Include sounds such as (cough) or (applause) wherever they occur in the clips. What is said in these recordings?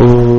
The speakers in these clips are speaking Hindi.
को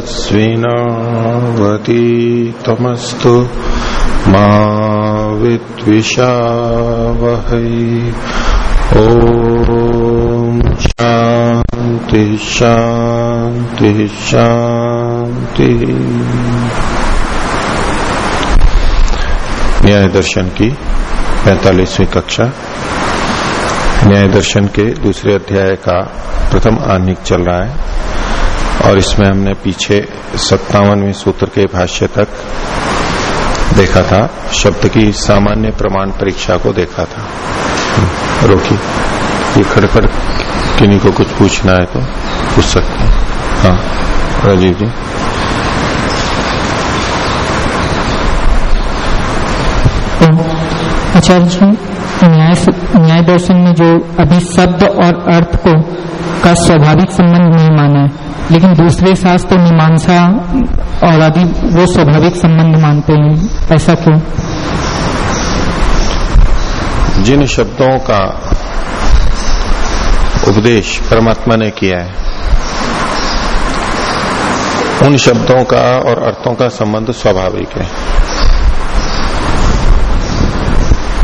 तेजस्विनावतीतमस्तु मा विद्विषावहै। ॐ शान्ति शान्ति शान्ति। न्याय दर्शन की पैतालीसवीं कक्षा। न्याय दर्शन के दूसरे अध्याय का प्रथम आनिक चल रहा है। और इसमें हमने पीछे सत्तावनवें सूत्र के भाष्य तक देखा था, शब्द की सामान्य प्रमाण परीक्षा को देखा था। रोकी, ये खड़खड़ किन्हीं को कुछ पूछना है तो पूछ सकते हैं। हाँ राजीव जी। आचार्य जी, न्याय न्याय दर्शन में जो अभी शब्द और अर्थ को का स्वाभाविक संबंध नहीं माना है लेकिन दूसरे शास्त्र मीमांसा और आदि, वो स्वाभाविक संबंध मानते हैं। ऐसा क्यों? जिन शब्दों का उपदेश परमात्मा ने किया है, उन शब्दों का और अर्थों का संबंध स्वाभाविक है।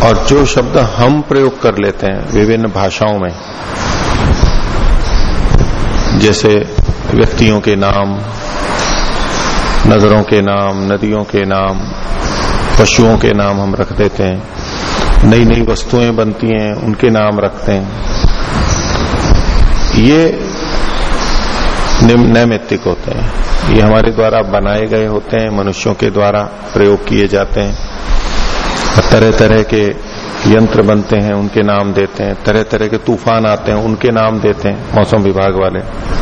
और जो शब्द हम प्रयोग कर लेते हैं विभिन्न भाषाओं में, जैसे व्यक्तियों के नाम नगरों के नाम, नदियों के नाम, पशुओं के नाम हम रख देते हैं। नई नई वस्तुएँ बनती हैं, उनके नाम रखते हैं। ये नैमित्तिक होते हैं। ये हमारे द्वारा बनाए गए होते हैं, मनुष्यों के द्वारा प्रयोग किए जाते हैं। तरह तरह के यंत्र बनते हैं, उनके नाम देते हैं। तरह तरह के तूफ़ान आते हैं, उनके नाम देते हैं। मौसम विभाग वाले।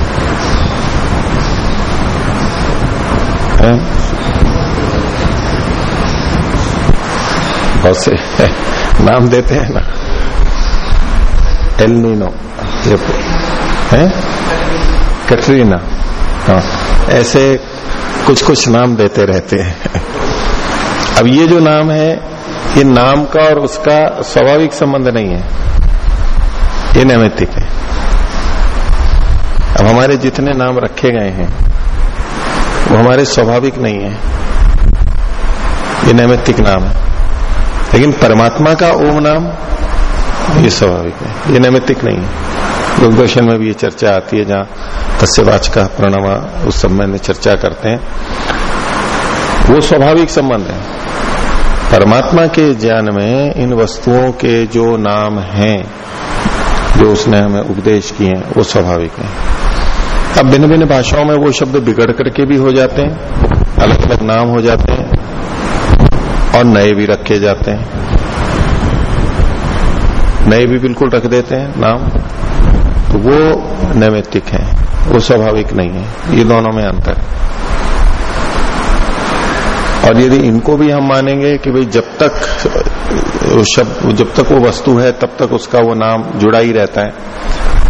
हैं? बहुत से (laughs) नाम देते हैं ना। एल नीनो ये है? कटरीना हाँ। ऐसे कुछ कुछ नाम देते रहते हैं। (laughs) अब ये जो नाम है, ये नाम का और उसका स्वाभाविक संबंध नहीं है। ये नैमित्तिक है। अब हमारे जितने नाम रखे गए हैं हमारे स्वाभाविक नहीं है। ये नैमित्तिक नाम है। लेकिन परमात्मा का ओम नाम, ये स्वाभाविक है। ये नैमित्तिक नहीं है। दूरदर्शन में भी ये चर्चा आती है, जहाँ तस्वाच का प्रणव उस समय में चर्चा करते हैं। वो स्वाभाविक संबंध है। परमात्मा के ज्ञान में इन वस्तुओं के जो नाम हैं, जो उसने हमें उपदेश किए हैं, वो स्वाभाविक है। अब भिन्न भिन्न भाषाओं में वो शब्द बिगड़ करके भी हो जाते हैं अलग अलग नाम हो जाते हैं, और नए भी रखे जाते हैं। नए भी बिल्कुल रख देते हैं नाम तो वो नैमित्तिक है, वो स्वाभाविक नहीं है, ये दोनों में अंतर है। और यदि इनको भी हम मानेंगे कि भाई जब तक शब्द, जब तक वो वस्तु है, तब तक उसका वो नाम जुड़ा ही रहता है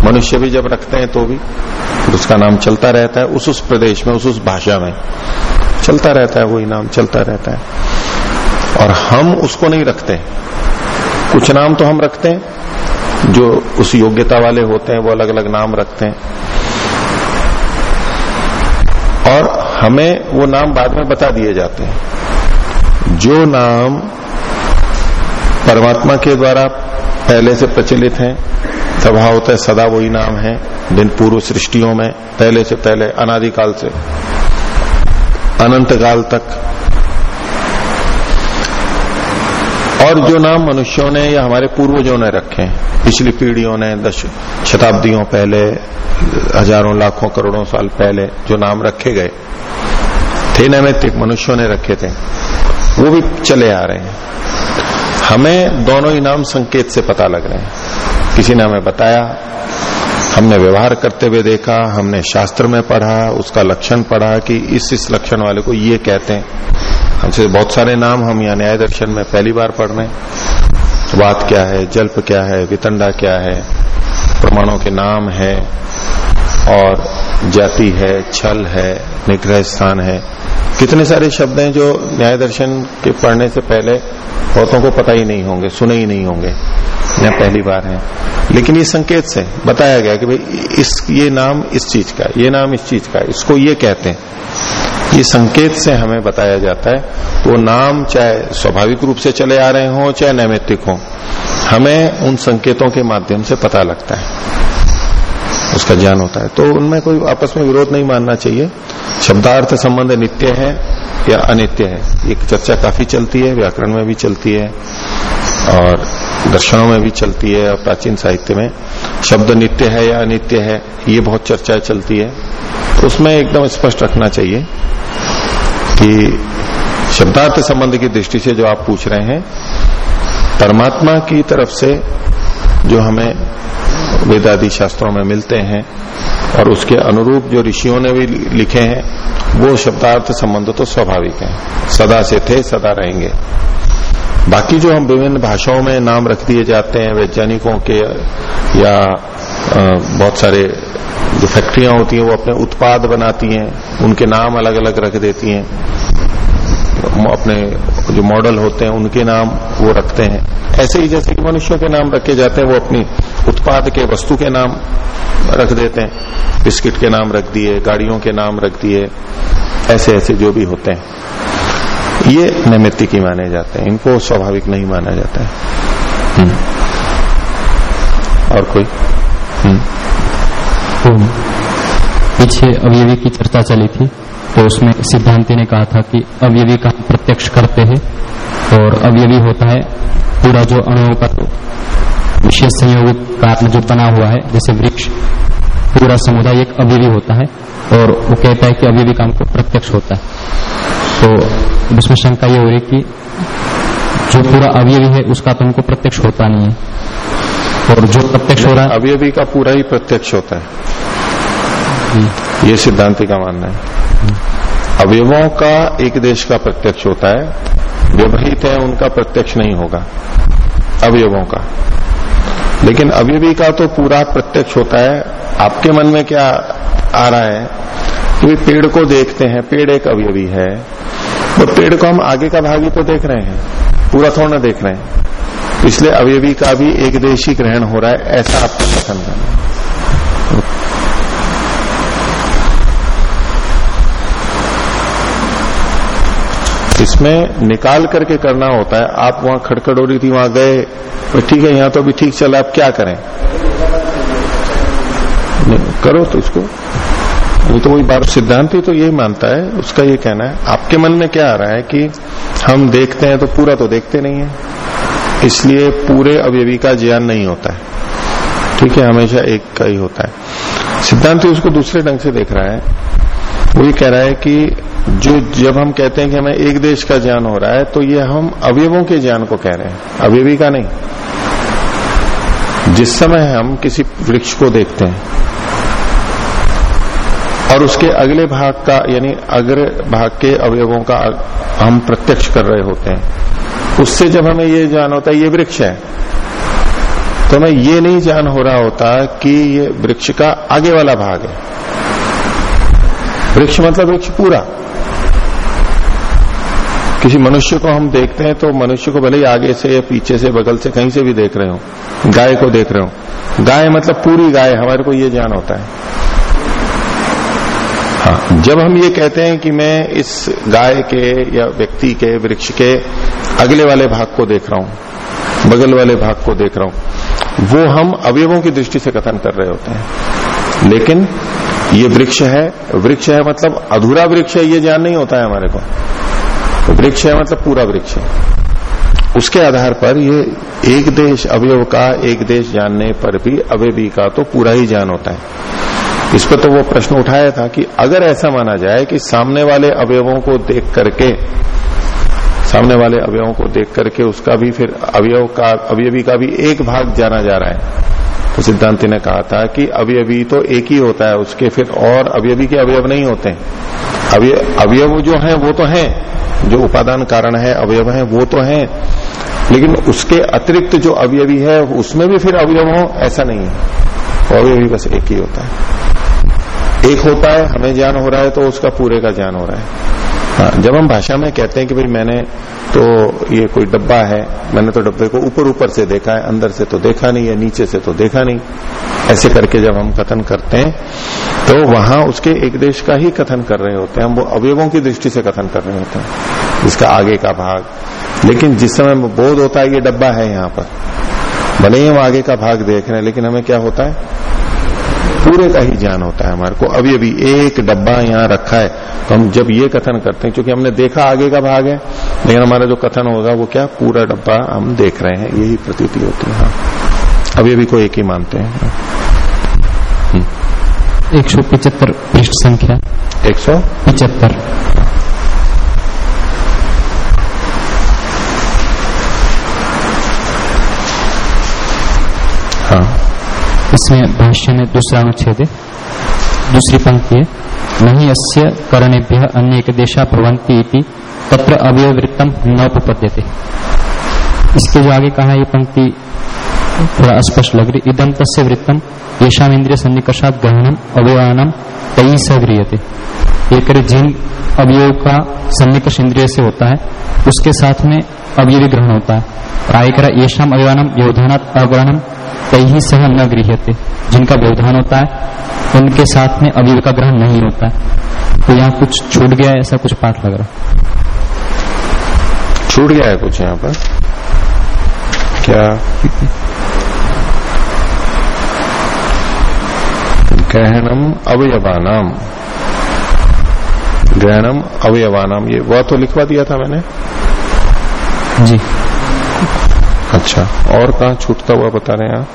मनुष्य भी जब रखते हैं तो भी उसका नाम चलता रहता है, उस उस प्रदेश में, उस उस भाषा में। चलता रहता है, वही नाम चलता रहता है। और हम उसको नहीं रखते। कुछ नाम तो हम रखते हैं, जो उस योग्यता वाले होते हैं, वो अलग अलग नाम रखते हैं। और हमें वो नाम बाद में बता दिए जाते हैं। जो नाम परमात्मा के द्वारा पहले से प्रचलित हैं स्वभाव होता है सदा वही नाम है, दिन पूर्व सृष्टियों में, पहले से पहले, अनादिकाल से। अनंत काल तक। और जो नाम मनुष्यों ने या हमारे पूर्वजों ने रखे हैं पिछली पीढ़ियों ने दस शताब्दियों पहले, हज़ारों, लाखों, करोड़ों साल पहले जो नाम रखे गए, थे नैमित्तिक, मनुष्यों ने रखे थे, वो भी चले आ रहे हैं। हमें दोनों ही नाम संकेत से पता लग रहे हैं। किसी ने हमें बताया, हमने व्यवहार करते हुए देखा, हमने शास्त्र में पढ़ा, उसका लक्षण पढ़ा कि इस इस लक्षण वाले को ये कहते हैं। हमसे बहुत सारे नाम हम यहाँ न्याय दर्शन में पहली बार पढ़ रहे हैं। क्या है, जल्प क्या है, वितंडा क्या है, प्रमाणों के नाम है, और जाति है, छल है, निग्रह स्थान है। कितने सारे शब्द हैं जो न्याय दर्शन के पढ़ने से पहले बहुतों को पता ही नहीं होंगे, सुने ही नहीं होंगे। यह पहली बार है। लेकिन ये संकेत से बताया गया कि भाई, इस, ये नाम इस चीज़ का, ये नाम इस चीज़ का, इसको ये कहते हैं। ये संकेत से हमें बताया जाता है तो वो नाम चाहे स्वाभाविक रूप से चले आ रहे हों, चाहे नैमित्तिक हों, हमें उन संकेतों के माध्यम से पता लगता है। उसका ज्ञान होता है। तो उनमें कोई आपस में विरोध नहीं मानना चाहिए। शब्दार्थ संबंध नित्य है या अनित्य है? एक चर्चा काफ़ी चलती है, व्याकरण में भी चलती है। और दर्शनों में भी चलती है और प्राचीन साहित्य में। शब्द नित्य है या अनित्य है, ये बहुत चर्चा चलती है। तो उसमें एकदम स्पष्ट रखना चाहिए कि शब्दार्थ संबंध की दृष्टि से जो आप पूछ रहे हैं, परमात्मा की तरफ़ से जो हमें वेदादि शास्त्रों में मिलते हैं और उसके अनुरूप जो ऋषियों ने भी लिखे हैं, वो शब्दार्थ संबंध तो स्वाभाविक है। सदा से थे, सदा रहेंगे। बाकी जो हम विभिन्न भाषाओं में नाम रख दिए जाते हैं, वैज्ञानिकों के या बहुत सारे जो फैक्ट्रियाँ होती हैं, वो अपने उत्पाद बनाती हैं, उनके नाम अलग अलग रख देती हैं। अपने जो मॉडल होते हैं, उनके नाम वो रखते हैं। ऐसे ही जैसे कि मनुष्यों के नाम रखे जाते हैं, वो अपनी उत्पाद के, वस्तु के नाम रख देते हैं। बिस्किट के नाम रख दिए, गाड़ियों के नाम रख दिए ऐसे ऐसे जो भी होते हैं। ये नैमित्तिक ही माने जाते हैं इनको स्वाभाविक नहीं माना जाता है हम्म। और कोई हम्म। तो पीछे अवयवी की चर्चा चली थी तो उसमें सिद्धांति ने कहा था कि अवयवी का प्रत्यक्ष करते हैं और अवयवी होता है पूरा जो अणुओं का विशेष संयोग कारण जो बना हुआ है जैसे वृक्ष पूरा समुदाय एक अवयवी होता है और वो कहता है कि अवयवी काम को प्रत्यक्ष होता है तो उसमें शंका ये हो रही कि जो पूरा अवयवी है उसका तो हमको प्रत्यक्ष होता नहीं है। और जो प्रत्यक्ष हो रहा है अवयवी का पूरा ही प्रत्यक्ष होता है। ये सिद्धांति का मानना है। अवयवों का एक देश का प्रत्यक्ष होता है व्यवहित है उनका प्रत्यक्ष नहीं होगा। अवयवों का। लेकिन अवयवी का तो पूरा प्रत्यक्ष होता है। आपके मन में क्या आ रहा है? कि पेड़ को देखते हैं। पेड़ एक अवयवी है। तो पेड़ को हम आगे का भाग ही तो देख रहे हैं, पूरा थोड़ा देख रहे हैं। इसलिए अवयवी का भी एक देशी ग्रहण हो रहा है, ऐसा आपको पसंद है। इसमें निकाल करके करना होता है, आप वहाँ खड़खड़ रही थी, वहाँ गए तो ठीक है, यहाँ तो भी ठीक चला, आप क्या करें? करो तो इसको। वो तो वही बात सिद्धांत ही तो यही मानता है, उसका ये कहना है। आपके मन में क्या आ रहा है कि हम देखते हैं तो पूरा तो देखते नहीं है। इसलिए पूरे अवयवी का ज्ञान नहीं होता है। ठीक है, हमेशा एक का ही होता है। सिद्धांत उसको दूसरे ढंग से देख रहा है। वो ये कह रहा है कि जो, जब हम कहते हैं कि हमें एक देश का ज्ञान हो रहा है तो ये हम अवयवों के ज्ञान को कह रहे हैं। अवयवी का नहीं। जिस समय हम किसी वृक्ष को देखते हैं और उसके अगले भाग का, यानी अग्र भाग के अवयवों का हम प्रत्यक्ष कर रहे होते हैं। उससे जब हमें ये जान होता है, ये वृक्ष है। तो हमें ये नहीं जान हो रहा होता कि ये वृक्ष का आगे वाला भाग है। वृक्ष मतलब वृक्ष पूरा। किसी मनुष्य को हम देखते हैं तो मनुष्य को भले ही आगे से पीछे से, बगल से, कहीं से भी देख रहे हो, गाय को देख रहे हो। गाय मतलब पूरी गाय, हमारे को ये ज्ञान होता है। हाँ। जब हम ये कहते हैं कि मैं इस गाय के या व्यक्ति के, वृक्ष के अगले वाले भाग को देख रहा हूँ, बगल वाले भाग को देख रहा हूँ, वो हम अवयवों की दृष्टि से कथन कर रहे होते हैं। लेकिन ये वृक्ष है वृक्ष है मतलब अधूरा वृक्ष है, ये ज्ञान नहीं होता है हमारे को। वृक्ष है मतलब पूरा वृक्ष है। उसके आधार पर ये एक देश अवयव का एक देश जानने पर भी अवयवी का तो पूरा ही ज्ञान होता है। इस पर तो वो प्रश्न उठाया था कि अगर ऐसा माना जाए कि सामने वाले अवयवों को देख करके, सामने वाले अवयवों को देख करके उसका भी फिर अवयव का, अवयवी का भी एक भाग जाना जा रहा है। तो सिद्धांति ने कहा था कि अवयवी तो एक ही होता है, उसके फिर और अवयवी के अवयव नहीं होते। अवयव जो है, वो तो है। जो उपादान कारण है, अवयव है, वो तो है। लेकिन उसके अतिरिक्त जो अवयवी है, उसमें भी फिर अवयव हो, ऐसा नहीं है। अवयवी बस एक ही होता है। एक होता है हमें ज्ञान हो रहा है तो उसका पूरे का ज्ञान हो रहा है। हाँ जब हम भाषा में कहते हैं कि भाई मैंने तो ये कोई डब्बा है, मैंने तो डब्बे को ऊपर ऊपर से देखा है, अंदर से तो देखा नहीं है, नीचे से तो देखा नहीं, ऐसे करके जब हम कथन करते हैं तो वहाँ उसके एक देश का ही कथन कर रहे होते हैं, हम वो अवयवों की दृष्टि से कथन कर रहे होते हैं, इसका आगे का भाग। लेकिन जिस समय बोध होता है, ये डब्बा है यहाँ पर। भले ही हम आगे का भाग देख रहे हैं, लेकिन हमें क्या होता है? पूरे का ही ज्ञान होता है हमारे को। अभी अभी एक डब्बा यहाँ रखा है तो हम जब ये कथन करते हैं क्योंकि हमने देखा आगे का भाग है लेकिन हमारा जो कथन होगा वो क्या? पूरा डब्बा हम देख रहे हैं यही प्रतीति होती है। हाँ। अभी अभी को एक ही मानते हैं। हम्म। एक सौ पिचहत्तर पृष्ठ संख्या। एक सौ? पिचहत्तर। इसमें भाष्य में दूसरा अनुच्छेद दूसरी पंक्ति है, नहीं अस्य करणेभ्य अन्य एक देशा भवंती तत्र अवयवृत्तम न उपपद्यते इसके जो आगे कहा ये पंक्ति थोड़ा स्पष्ट लग रही इदम तस्य वृत्तम येषाम इंद्रिय सन्निकर्षात ग्रहणम अवयवानम तई सग्रियते ये करे जिन अवयव का सन्निकर्ष इंद्रिय से होता है, उसके साथ में अवयवी ग्रहण होता है। प्रायकर येषाम अवयवानम व्यवधानात अग्रहणम कई सह न गृहते जिनका व्यवधान होता है उनके साथ में अवयव का ग्रहण नहीं होता है। तो यहाँ कुछ छूट गया है ऐसा कुछ पाठ लग रहा छूट गया है कुछ यहाँ पर? क्या? ग्रहणम अवयवानाम। ग्रहणम अवयवानाम ये वह तो लिखवा दिया था मैंने। जी। अच्छा। और कहा छूटता हुआ बता रहे हैं आप?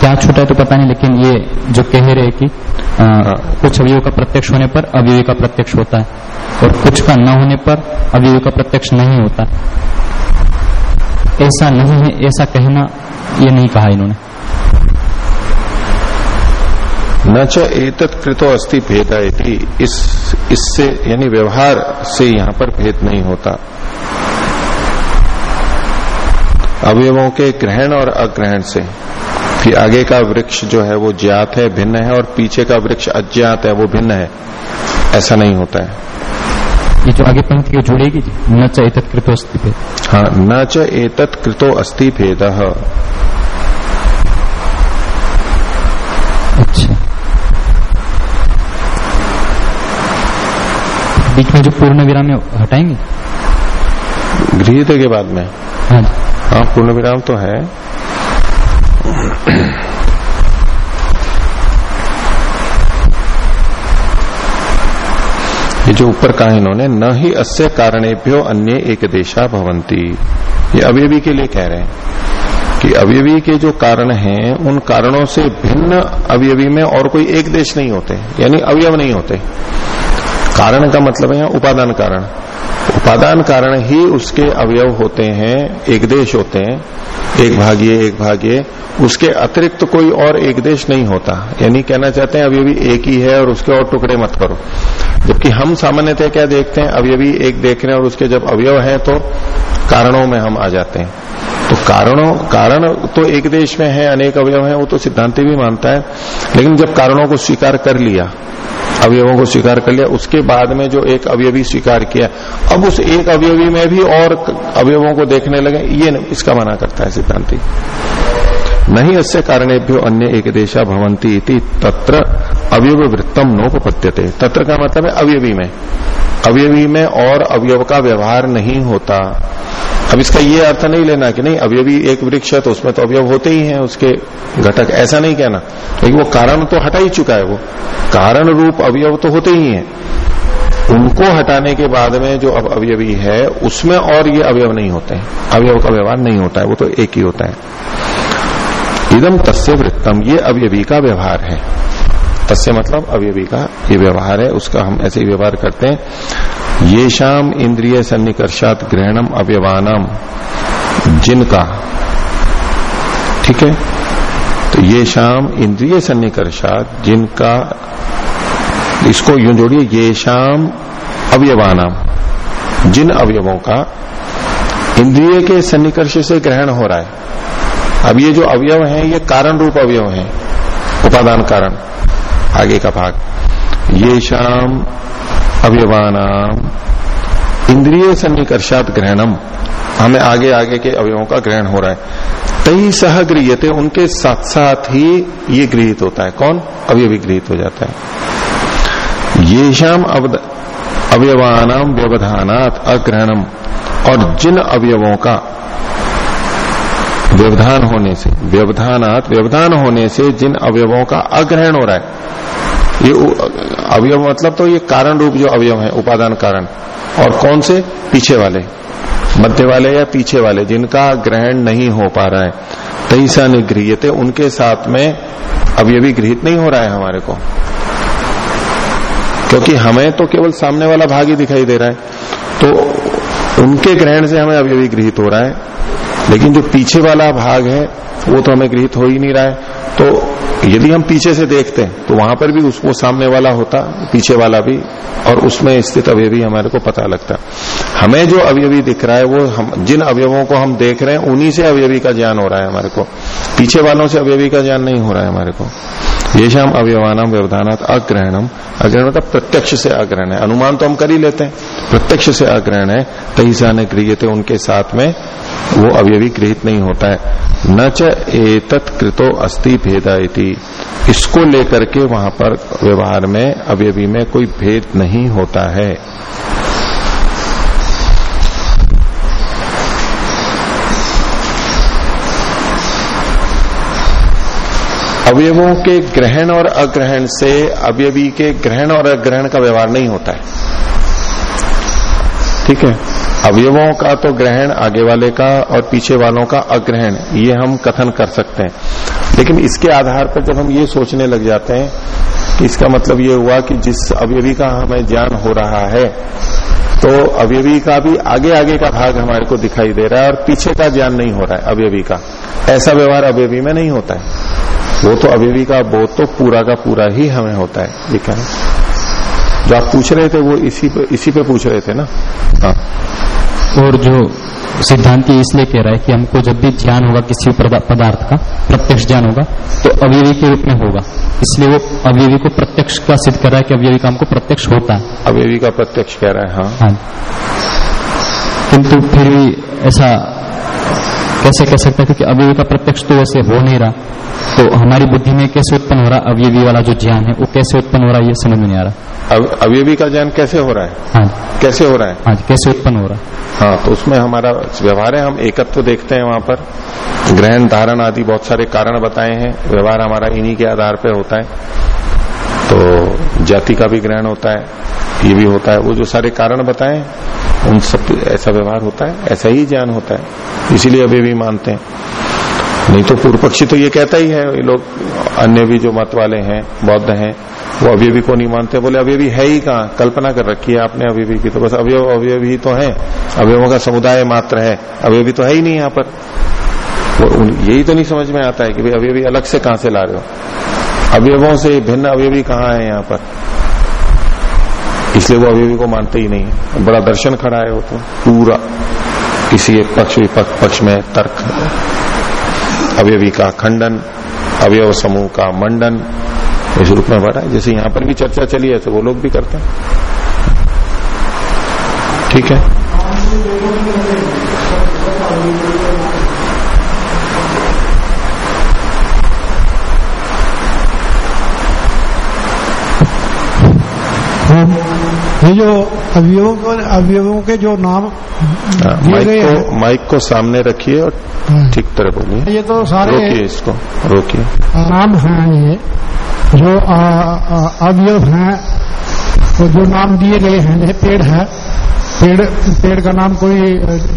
क्या छूटा है तो पता नहीं लेकिन ये जो कह रहे कि आ, हाँ। कुछ अवयव का प्रत्यक्ष होने पर अवयव का प्रत्यक्ष होता है और कुछ का न होने पर अवयव का प्रत्यक्ष नहीं होता। ऐसा नहीं है ऐसा कहना ये नहीं कहा इन्होंने। न एतत् कृतो अस्थि भेद इस इससे यानी व्यवहार से यहाँ पर भेद नहीं होता। अवयवों के ग्रहण और अग्रहण से। कि आगे का वृक्ष जो है वो ज्ञात है भिन्न है और पीछे का वृक्ष अज्ञात है वो भिन्न है। ऐसा नहीं होता है। ये जो आगे पंक्ति को जोड़ेगी न च एतत् कृतो अस्थि भेद। हाँ न च एतत् कृतो अस्थि भेद। अच्छा। बीच में जो पूर्ण विराम हटाएँगे? गृहित के बाद में। हाँ हाँ पूर्ण विराम तो है। ये जो ऊपर कहा इन्होंने, न ही अस्य कारणेभ्यो अन्य एक देशा भवंती ये अवयवी के लिए कह रहे हैं कि अवयवी के जो कारण हैं, उन कारणों से भिन्न अवयवी में और कोई एक देश नहीं होते, यानी अवयव नहीं होते। कारण का मतलब है उपादान कारण। उपादान कारण ही उसके अवयव होते हैं, एक देश होते हैं, एक भाग्य एक भाग्य, उसके अतिरिक्त कोई और एक देश नहीं होता। यानी कहना चाहते हैं, अवयवी एक ही है और उसके और टुकड़े मत करो। जबकि हम सामान्यतः क्या देखते हैं, अवयवी एक देख रहे हैं और उसके जब अवयव है तो कारणों में हम आ जाते हैं। तो कारणों, कारण तो एक देश में है, अनेक अवयव है, वो तो सिद्धांति भी मानता है। लेकिन जब कारणों को स्वीकार कर लिया, अवयवों को स्वीकार कर लिया, उसके बाद में जो एक अवयवी स्वीकार किया, अब उस एक अवयवी में भी और अवयवों को देखने लगे, ये इसका मना करता है सिद्धांति। नहीं अस्य कारणेभ्यो अन्य एक देशा भवंती इति तत्र अवयव वृत्तम नोपपत्यते तत्र का मतलब है अवयवी में। अवयवी में और अवयव का व्यवहार नहीं होता। अब इसका ये अर्थ नहीं लेना कि नहीं अवयवी एक वृक्ष है तो उसमें तो अवयव होते ही हैं उसके घटक। ऐसा नहीं कहना। लेकिन वो कारण तो हटा ही चुका है वो। कारण रूप अवयव तो होते ही हैं। उनको हटाने के बाद में जो अब अवयवी है, उसमें और ये अवयव नहीं होते हैं। अवयव का व्यवहार नहीं होता है, वो तो एक ही होता है। इदम तस्य वृत्तम, ये अवयवी का व्यवहार है। तस्य मतलब अवयवी का ये व्यवहार है, उसका हम ऐसे व्यवहार करते हैं। ये शाम इंद्रिय सन्निकर्षात ग्रहणम अवयवानम, जिनका, ठीक है? तो ये शाम इंद्रिय सन्निकर्षात जिनका, इसको यूँ जोड़िए ये शाम अवयवानाम, जिन अवयवों का इंद्रिय के सन्निकर्ष से ग्रहण हो रहा है। अब ये जो अवयव है, ये कारण रूप अवयव है, उपादान कारण। आगे का भाग। ये शाम अवयवानाम। इंद्रिय सन्निकर्षात ग्रहणम। हमें आगे आगे के अवयवों का ग्रहण हो रहा है। तई सह गृहते उनके साथ साथ ही ये गृहित होता है। कौन? अवयवी गृहित हो जाता है। ये शाम अवयवानाम व्यवधानात अग्रहणम। और जिन अवयवों का व्यवधान होने से, व्यवधानात, व्यवधान होने से जिन अवयवों का अग्रहण हो रहा है ये अवयव मतलब तो ये कारण रूप जो अवयव है, उपादान कारण। और कौन से? पीछे वाले। मध्य वाले या पीछे वाले, जिनका ग्रहण नहीं हो पा रहा है। तईसा निगृहते उनके साथ में अवयवी गृहित नहीं हो रहा है हमारे को। क्योंकि हमें तो केवल सामने वाला भाग ही दिखाई दे रहा है। तो उनके ग्रहण से हमें अवयवी गृहित हो रहा है। लेकिन जो पीछे वाला भाग है, वो तो हमें गृहित हो ही नहीं रहा है। तो यदि हम पीछे से देखते हैं तो वहाँ पर भी उसको सामने वाला होता, पीछे वाला भी, और उसमें स्थित अवयवी हमारे को पता लगता। हमें जो अवयवी दिख रहा है, वो हम, जिन अवयवों को हम देख रहे हैं, उन्हीं से अवयवी का ज्ञान हो रहा है हमारे को। पीछे वालों से अवयवी का ज्ञान नहीं हो रहा है हमारे को। ये शाम अवयवानम व्यवधानात अग्रहणम अग्रहण मतलब प्रत्यक्ष से अग्रहण है। अनुमान तो हम कर ही लेते हैं। प्रत्यक्ष से अग्रहण है कई साने गृहित उनके साथ में वो अवयवी गृहित नहीं होता है। न च कृतो अस्थि भेदा इसको लेकर के वहाँ पर व्यवहार में, अवयवी में कोई भेद नहीं होता है। अवयवों के ग्रहण और अग्रहण से अवयवी के ग्रहण और अग्रहण का व्यवहार नहीं होता है। ठीक है? अवयवों का तो ग्रहण, आगे वाले का और पीछे वालों का अग्रहण, ये हम कथन कर सकते हैं। लेकिन इसके आधार पर जब हम ये सोचने लग जाते हैं कि इसका मतलब ये हुआ कि जिस अवयवी का हमें ज्ञान हो रहा है तो अवयवी का भी आगे आगे का भाग हमारे को दिखाई दे रहा है और पीछे का ज्ञान नहीं हो रहा है अवयवी का। ऐसा व्यवहार अवयवी में नहीं होता है। वो तो अवयवी का बोध तो पूरा का पूरा ही हमें होता है लिखा है? जो आप पूछ रहे थे वो इसी पे इसी पे पूछ रहे थे ना? हाँ। और जो सिद्धांति इसलिए कह रहा है कि हमको जब भी ज्ञान होगा किसी पदार्थ का प्रत्यक्ष ज्ञान होगा तो अवयवी के रूप में होगा। इसलिए वो अवयवी को प्रत्यक्ष का सिद्ध कर रहा है कि अवयवी का हमको प्रत्यक्ष होता है। अवयवी का प्रत्यक्ष कह रहा है हाँ, हाँ। किंतु फिर भी ऐसा कैसे कह सकते हैं? क्योंकि अवयवी का प्रत्यक्ष तो वैसे हो नहीं रहा। तो हमारी बुद्धि में कैसे उत्पन्न हो रहा? अवयवी वाला जो ज्ञान है वो कैसे उत्पन्न हो रहा है ये समझ में नहीं आ रहा। अवयवी का ज्ञान कैसे हो रहा है? हाँ कैसे हो रहा है? हाँ कैसे उत्पन्न हो रहा? है हाँ तो उसमें हमारा व्यवहार है हम एकत्व तो देखते हैं वहाँ पर। ग्रहण धारण आदि बहुत सारे कारण बताए हैं। व्यवहार हमारा इन्हीं के आधार पर होता है। तो जाति का भी ग्रहण होता है। ये भी होता है, वो जो सारे कारण बताए, उन सब ऐसा व्यवहार होता है, ऐसा ही ज्ञान होता है, इसीलिए अभी भी मानते हैं। नहीं तो पूर्व पक्षी तो ये कहता ही है, ये लोग अन्य भी जो मत वाले हैं, बौद्ध हैं, वो अभी भी को नहीं मानते, बोले अवयवी है ही कहा, कल्पना कर रखी है आपने अवयवी की तो बस अवयव, अवयवी तो है, अवयवों का समुदाय मात्र है, अवयवी तो है ही नहीं यहाँ पर। यही तो नहीं समझ में आता है कि भाई अवयवी अलग से कहाँ से ला रहे हो। अवयवों से भिन्न अवयवी कहाँ है यहाँ पर। इसलिए वो अवयवी को मानते ही नहीं है। बड़ा दर्शन खड़ा है वो तो। पूरा किसी एक पक्ष, विपक्ष पक्ष में तर्क। अवयवी का खंडन, अवयव समूह का मंडन, इस रूप में बढ़ा है। जैसे यहाँ पर भी चर्चा चली है तो वो लोग भी करते हैं। ठीक है? ये जो अवयवों अवयवों के जो नाम हाँ, माइक को माइक को सामने रखिए और हाँ। ठीक तरह बोलिए। ये तो सारे रोकिए इसको रोकिए। नाम है ये। जो अवयव हैं तो जो नाम दिए गए हैं पेड़ है। पेड़ पेड़ का नाम कोई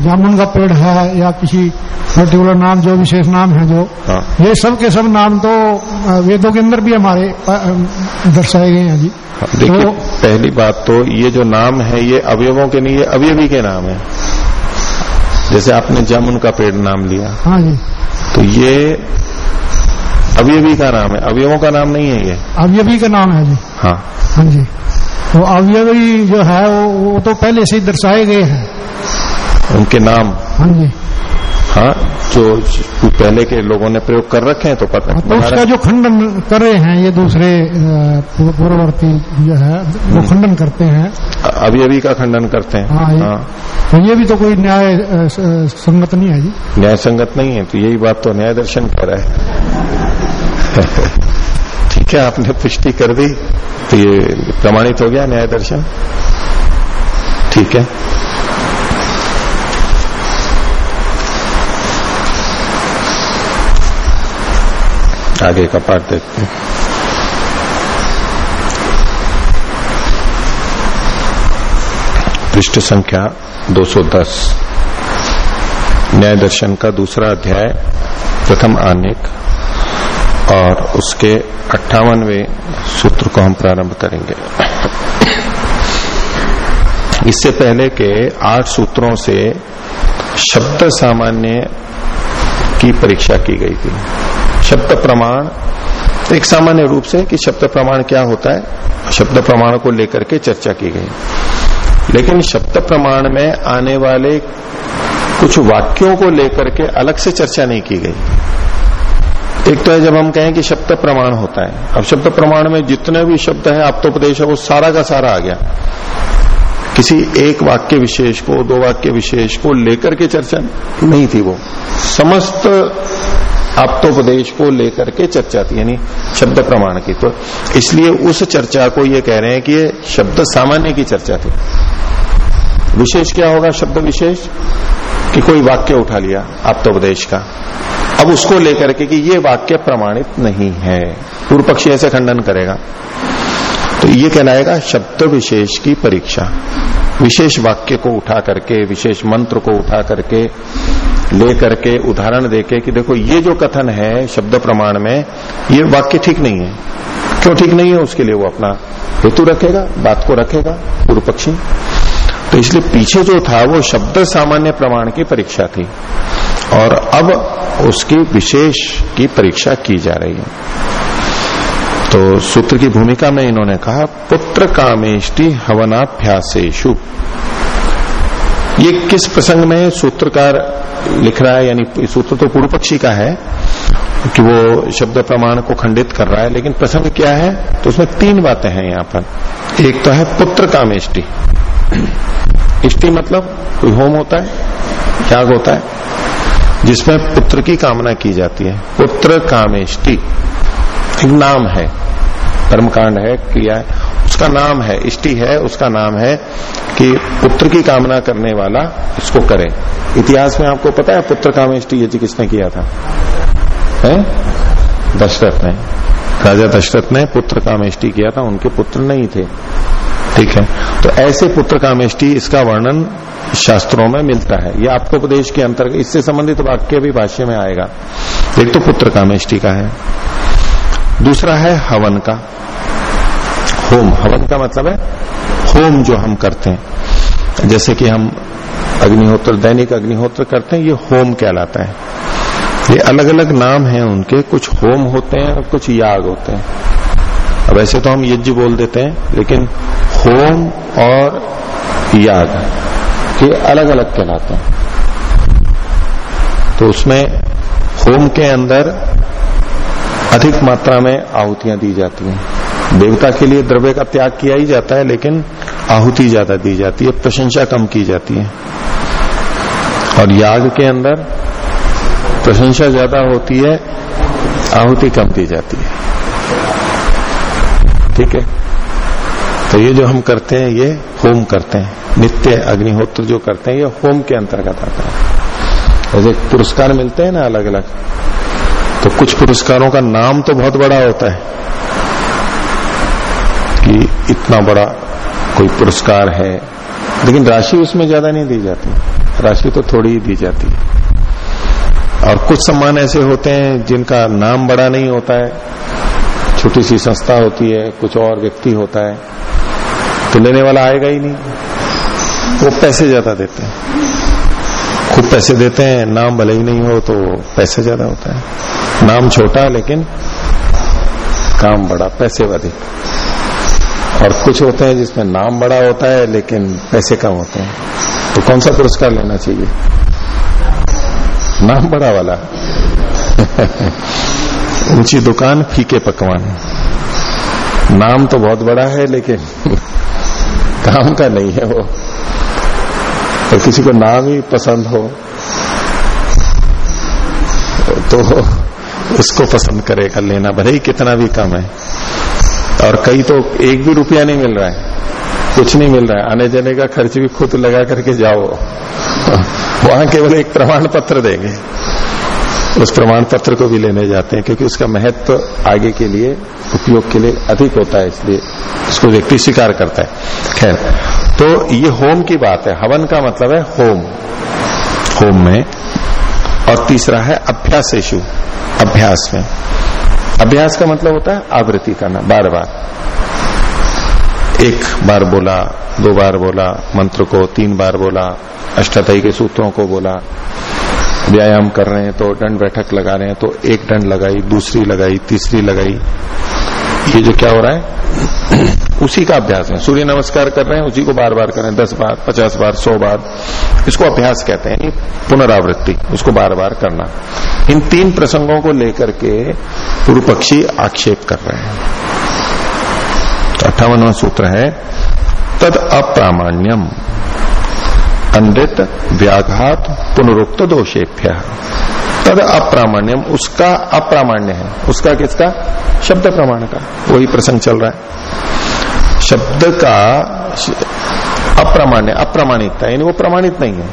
जामुन का पेड़ है या किसी पर्टिकुलर नाम जो विशेष नाम है जो हाँ। ये सब के सब नाम तो वेदों के अंदर भी हमारे दर्शाए गए हैं जी। देखिए तो पहली बात तो ये जो नाम है ये अवयवों के नहीं ये अवयवी के नाम है। जैसे आपने जामुन का पेड़ नाम लिया। हाँ जी। तो ये अवयवी का नाम है। अवयवों का नाम नहीं है ये। अवयवी का नाम है जी। हाँ। हाँ जी। वो अवयवी जो है वो, वो तो पहले से ही दर्शाए गए हैं। उनके नाम? हाँ जी। हाँ जो पहले के लोगों ने प्रयोग कर रखे हैं तो पता तो उसका जो खंडन कर रहे हैं ये दूसरे पूर्ववर्ती जो है वो खंडन करते हैं। अवयवी का खंडन करते हैं। हाँ, ये- तो ये भी तो कोई न्याय संगत नहीं है जी। न्याय संगत नहीं है तो यही बात तो न्याय दर्शन कह रहा है। (laughs) है आपने पुष्टि कर दी? तो ये प्रमाणित हो गया न्याय दर्शन? ठीक है। आगे का पाठ देखते हैं। पृष्ठ संख्या 210 न्याय दर्शन का दूसरा अध्याय, प्रथम आनेक। और उसके अट्ठावनवे सूत्र को हम प्रारंभ करेंगे। इससे पहले के आठ सूत्रों से शब्द सामान्य की परीक्षा की गई थी। शब्द प्रमाण, एक सामान्य रूप से कि शब्द प्रमाण क्या होता है? शब्द प्रमाण को लेकर के चर्चा की गई। लेकिन शब्द प्रमाण में आने वाले कुछ वाक्यों को लेकर के अलग से चर्चा नहीं की गई। एक तो है जब हम कहें कि शब्द प्रमाण होता है। अब शब्द प्रमाण में जितने भी शब्द है आप्तोपदेश है, वो सारा का सारा आ गया। किसी एक वाक्य विशेष को, दो वाक्य विशेष को लेकर के चर्चा नहीं थी वो। समस्त आप्तोपदेश को लेकर के चर्चा थी, यानी शब्द प्रमाण की। तो इसलिए उस चर्चा को ये कह रहे हैं कि ये शब्द सामान्य की चर्चा थी। विशेष क्या होगा, शब्द विशेष? कि कोई वाक्य उठा लिया आप्तोपदेश का। अब उसको लेकर के कि ये वाक्य प्रमाणित नहीं है। पूर्व पक्षी ऐसे खंडन करेगा। तो ये कहलाएगा शब्द विशेष की परीक्षा। विशेष वाक्य को उठा करके, विशेष मंत्र को उठा करके ले करके उदाहरण देके कि देखो ये जो कथन है शब्द प्रमाण में, ये वाक्य ठीक नहीं है। क्यों ठीक नहीं है? उसके लिए वो अपना हेतु रखेगा, बात को रखेगा पूर्व पक्षी तो इसलिए पीछे जो था वो शब्द सामान्य प्रमाण की परीक्षा थी। और अब उसकी विशेष की परीक्षा की जा रही है। तो सूत्र की भूमिका में इन्होंने कहा, पुत्र कामेष्टि हवनाभ्यासेशु ये किस प्रसंग में सूत्रकार लिख रहा है? यानी सूत्र तो पूर्व पक्षी का है कि वो शब्द प्रमाण को खंडित कर रहा है, लेकिन प्रसंग क्या है? तो उसमें तीन बातें हैं यहाँ पर। एक तो है पुत्र कामेष्टि। (clears throat) इष्टि मतलब कोई होम होता है? याग होता है। जिसमें पुत्र की कामना की जाती है। पुत्र कामेष्टि। नाम है। कर्मकांड है, क्रिया है। उसका नाम है, इष्टि है, उसका नाम है कि पुत्र की कामना करने वाला इसको करे। इतिहास में आपको पता है पुत्र कामेष्टि यज्ञ किसने किया था? है? दशरथ ने। राजा दशरथ ने पुत्र कामेष्टि किया था, उनके पुत्र नहीं थे। ठीक है? तो ऐसे पुत्र कामेष्टि, इसका वर्णन शास्त्रों में मिलता है। ये आपको उपदेश के अंतर्गत, इससे संबंधित वाक्य भी भाष्य में आएगा। एक तो पुत्र कामेष्टि का है। दूसरा है हवन का। होम। हवन का मतलब है होम जो हम करते हैं। जैसे कि हम अग्निहोत्र, दैनिक अग्निहोत्र करते हैं, ये होम कहलाता है। ये अलग अलग नाम हैं उनके। कुछ होम होते हैं और कुछ याग होते हैं। अब ऐसे तो हम यज्ञ बोल देते हैं, लेकिन होम और याग ये अलग अलग कहलाते हैं। तो उसमें होम के अंदर अधिक मात्रा में आहुतियाँ दी जाती हैं। देवता के लिए द्रव्य का त्याग किया ही जाता है, लेकिन आहुति ज़्यादा दी जाती है, प्रशंसा कम की जाती है। और याग के अंदर प्रशंसा ज़्यादा होती है, आहुति कम दी जाती है। ठीक है? तो ये जो हम करते हैं, ये होम करते हैं। नित्य अग्निहोत्र जो करते हैं, ये होम के अंतर्गत आता है। जैसे पुरस्कार मिलते हैं ना अलग अलग तो कुछ पुरस्कारों का नाम तो बहुत बड़ा होता है कि इतना बड़ा कोई पुरस्कार है। लेकिन राशि उसमें ज़्यादा नहीं दी जाती। राशि तो थोड़ी ही दी जाती है। और कुछ सम्मान ऐसे होते हैं जिनका नाम बड़ा नहीं होता है। छोटी सी संस्था होती है, कुछ और व्यक्ति होता है। तो लेने वाला आएगा ही नहीं। वो पैसे ज़्यादा देते हैं। खूब पैसे देते हैं, नाम भले ही नहीं हो तो पैसे ज़्यादा होता है। नाम छोटा लेकिन काम बड़ा, पैसे अधिक और कुछ होते हैं जिसमें नाम बड़ा होता है लेकिन पैसे कम होते हैं। तो कौन सा पुरस्कार लेना चाहिए? नाम बड़ा वाला। (laughs) ऊँची दुकान फीके पकवान। नाम तो बहुत बड़ा है लेकिन काम का नहीं है वो। तो किसी को नाम ही पसंद हो तो उसको पसंद करेगा लेना, भले ही कितना भी कम है। और कई तो एक भी रुपया नहीं मिल रहा है, कुछ नहीं मिल रहा है। आने जाने का खर्च भी खुद लगा करके जाओ। (laughs) वहाँ केवल एक प्रमाण पत्र देंगे। उस प्रमाण पत्र को भी लेने जाते हैं, क्योंकि उसका महत्व आगे के लिए, उपयोग के लिए अधिक होता है, इसलिए उसको व्यक्ति स्वीकार करता है। खैर तो ये होम की बात है। हवन का मतलब है होम। होम में, और तीसरा है अभ्यास अभ्यासेशु, अभ्यास में। अभ्यास का मतलब होता है आवृत्ति करना बार बार एक बार बोला, दो बार बोला, मंत्र को तीन बार बोला अष्टतई के सूत्रों को बोला व्यायाम कर रहे हैं तो दंड बैठक लगा रहे हैं तो एक दंड लगाई, दूसरी लगाई, तीसरी लगाई। ये जो क्या हो रहा है? उसी का अभ्यास है। सूर्य नमस्कार कर रहे हैं, उसी को बार बार करें दस बार, पचास बार, सौ बार। इसको अभ्यास कहते हैं, पुनरावृत्ति। उसको बार बार करना। इन तीन प्रसंगों को लेकर के पूर्व पक्षी आक्षेप कर रहे हैं। तो अट्ठावनवा सूत्र है, तद अप्रामाण्यम। अनृत व्याघात, पुनरुक्त दोषेभ्य। तद अप्रामाण्यम, उसका अप्रामाण्य है। उसका किसका? शब्द प्रमाण का। वही प्रसंग चल रहा है। शब्द का अप्रामाण्य, अप्रामाणिकता, यानी वो प्रमाणित नहीं है।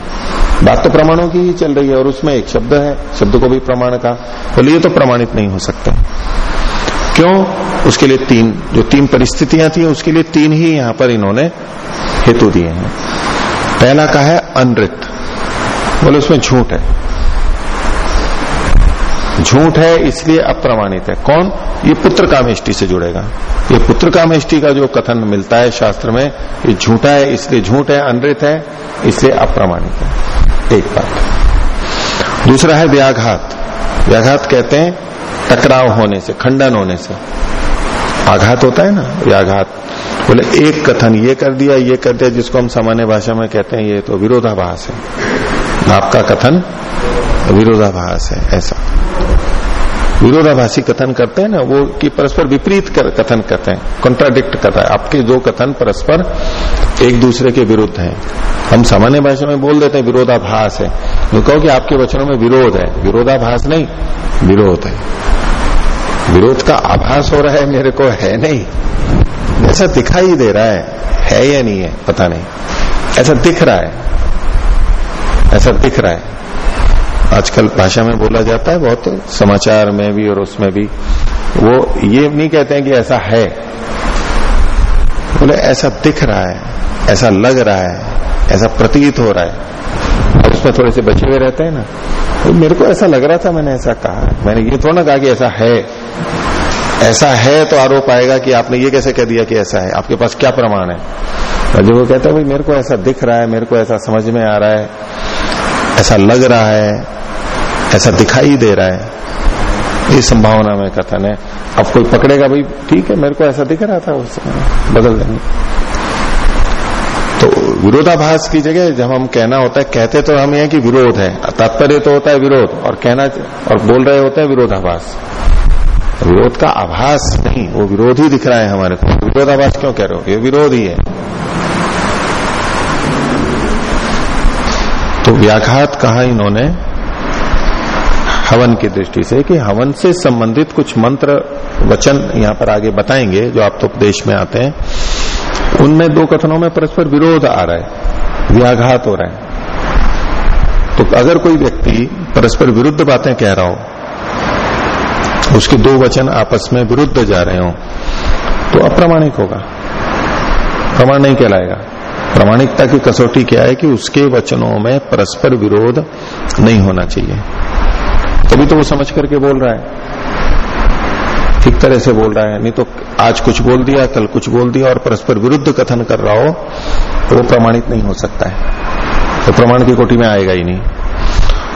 बात तो प्रमाणों की ही चल रही है, और उसमें एक शब्द है, शब्द को भी प्रमाण का। बोले ये तो प्रमाणित नहीं हो सकता। क्यों? उसके लिए तीन, जो तीन परिस्थितियाँ थी, उसके लिए तीन ही यहाँ पर इन्होंने हेतु दिए हैं। पहला का है अनृत। बोले, उसमें झूठ है। झूठ है, इसलिए अप्रमाणित है। कौन? ये पुत्र कामेष्टि से जुड़ेगा। ये पुत्र कामेष्टि का जो कथन मिलता है शास्त्र में, ये झूठा है, इसलिए झूठ है, अनृत है, इसलिए अप्रमाणित है। एक बात। दूसरा है व्याघात। व्याघात कहते हैं टकराव होने से, खंडन होने से। आघात होता है ना व्याघात बोले एक कथन ये कर दिया ये कर दिया जिसको हम सामान्य भाषा में कहते हैं ये तो विरोधाभास है। आपका कथन विरोधाभास है ऐसा। विरोधाभासी कथन करते हैं ना वो कि परस्पर विपरीत कर, कथन करते हैं कॉन्ट्राडिक्ट करता है। आपके दो कथन परस्पर एक दूसरे के विरुद्ध हैं। हम सामान्य भाषा में बोल देते हैं विरोधाभास है। कहो कि आपके वचनों में विरोध है। विरोधाभास नहीं विरोध है। विरोध का आभास हो रहा है मेरे को, है नहीं। ऐसा दिखाई दे रहा है है या नहीं है, पता नहीं। ऐसा दिख रहा है। ऐसा दिख रहा है। आजकल भाषा में बोला जाता है बहुत, समाचार में भी और उसमें भी। वो ये नहीं कहते हैं कि ऐसा है। बोले, ऐसा दिख रहा है, ऐसा लग रहा है, ऐसा प्रतीत हो रहा है। उसमें थोड़े से बचे हुए रहते हैं ना। तो मेरे को ऐसा लग रहा था मैंने ऐसा कहा। मैंने ये थोड़ा ना कहा कि ऐसा है। ऐसा है तो आरोप आएगा कि आपने ये कैसे कह दिया कि ऐसा है? आपके पास क्या प्रमाण है? जो वो कहता है, भाई, मेरे को ऐसा दिख रहा है, मेरे को ऐसा समझ में आ रहा है, ऐसा लग रहा है, ऐसा दिखाई दे रहा है। इस संभावना में कथन है। अब कोई पकड़ेगा, भाई, ठीक है, मेरे को ऐसा दिख रहा था उस समय, बदल देंगे। तो विरोधाभास की जगह जब हम कहना होता है, कहते तो हम यह कि विरोध है। तात्पर्य तो होता है विरोध, और कहना और बोल रहे होते हैं विरोधाभास। विरोध का आभास नहीं, वो विरोध ही दिख रहा है हमारे को। विरोधाभास क्यों कह रहे हो? ये विरोध ही है। तो व्याघात कहा इन्होंने, हवन की दृष्टि से, कि हवन से संबंधित कुछ मंत्र, वचन यहाँ पर आगे बताएँगे, जो आप तो उपदेश में आते हैं। उनमें दो कथनों में परस्पर विरोध आ रहा है, व्याघात हो रहा है। तो अगर कोई व्यक्ति परस्पर विरुद्ध बातें कह रहा हो, उसके दो वचन आपस में विरुद्ध जा रहे हो तो अप्रामाणिक होगा। प्रमाण नहीं कहलाएगा। प्रामाणिकता की कसौटी क्या है कि उसके वचनों में परस्पर विरोध नहीं होना चाहिए। तभी तो वो समझ करके बोल रहा है। ठीक तरह से बोल रहा है। नहीं तो आज कुछ बोल दिया, कल कुछ बोल दिया और परस्पर विरुद्ध कथन कर रहा हो तो वो प्रमाणित नहीं हो सकता है। तो प्रमाण की कोटि में आएगा ही नहीं।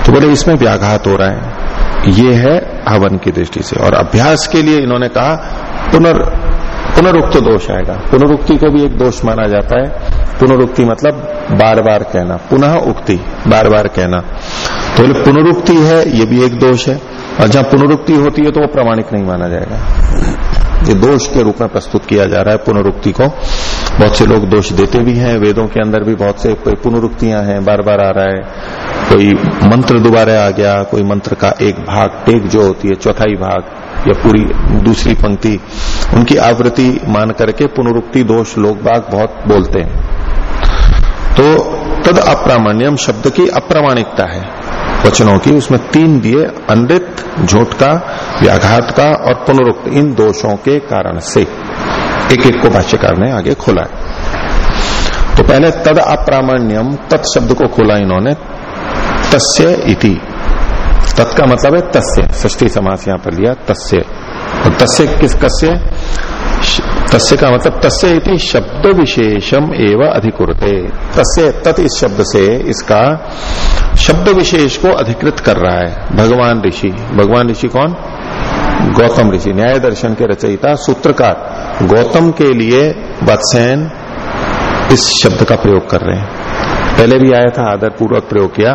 तो बोले, इसमें व्याघात हो रहा है। ये है हवन की दृष्टि से। और अभ्यास के लिए इन्होंने कहा, पुनर्, पुनरुक्त दोष आएगा। पुनरुक्ति को भी एक दोष माना जाता है। पुनरुक्ति मतलब बार बार कहना। पुनः उक्ति बार बार कहना। तो बोले, पुनरुक्ति है, ये भी एक दोष है। और जहाँ पुनरुक्ति होती है तो वो प्रमाणिक नहीं माना जाएगा। ये दोष के रूप में प्रस्तुत किया जा रहा है पुनरुक्ति को। बहुत से लोग दोष देते भी हैं, वेदों के अंदर भी बहुत से कोई पुनरुक्तियाँ हैं बार बार आ रहा है। कोई मंत्र दोबारा आ गया, कोई मंत्र का एक भाग, टेक जो होती है, चौथाई भाग, या पूरी दूसरी पंक्ति, उनकी आवृत्ति मान करके पुनरुक्ति दोष लोग बाग बहुत बोलते हैं। तो तद अप्रामाण्यम शब्द की अप्रामाणिकता है। वचनों की, उसमें तीन दिए, अनृत झोटका व्याघात का और पुनरुक्त, इन दोषों के कारण से। एक एक को भाष्यकार ने आगे खोला है। तो पहले तद अप्रामाण्यम तत्शब्द को खोला इन्होंने, तस्य इति। तत् का मतलब है तस्य। ष्टी समास यहाँ पर लिया, तस्य। और तस्य किस, कस्य? तस्य का मतलब तस्य इति शब्द विशेषम एवं अधिकुरते। तस्य तत् इस शब्द से इसका शब्द विशेष को अधिकृत कर रहा है। भगवान ऋषि। भगवान ऋषि कौन? गौतम ऋषि। न्याय दर्शन के रचयिता, सूत्रकार। गौतम के लिए वत्सैन इस शब्द का प्रयोग कर रहे हैं। पहले भी आया था आदर पूर्वक प्रयोग किया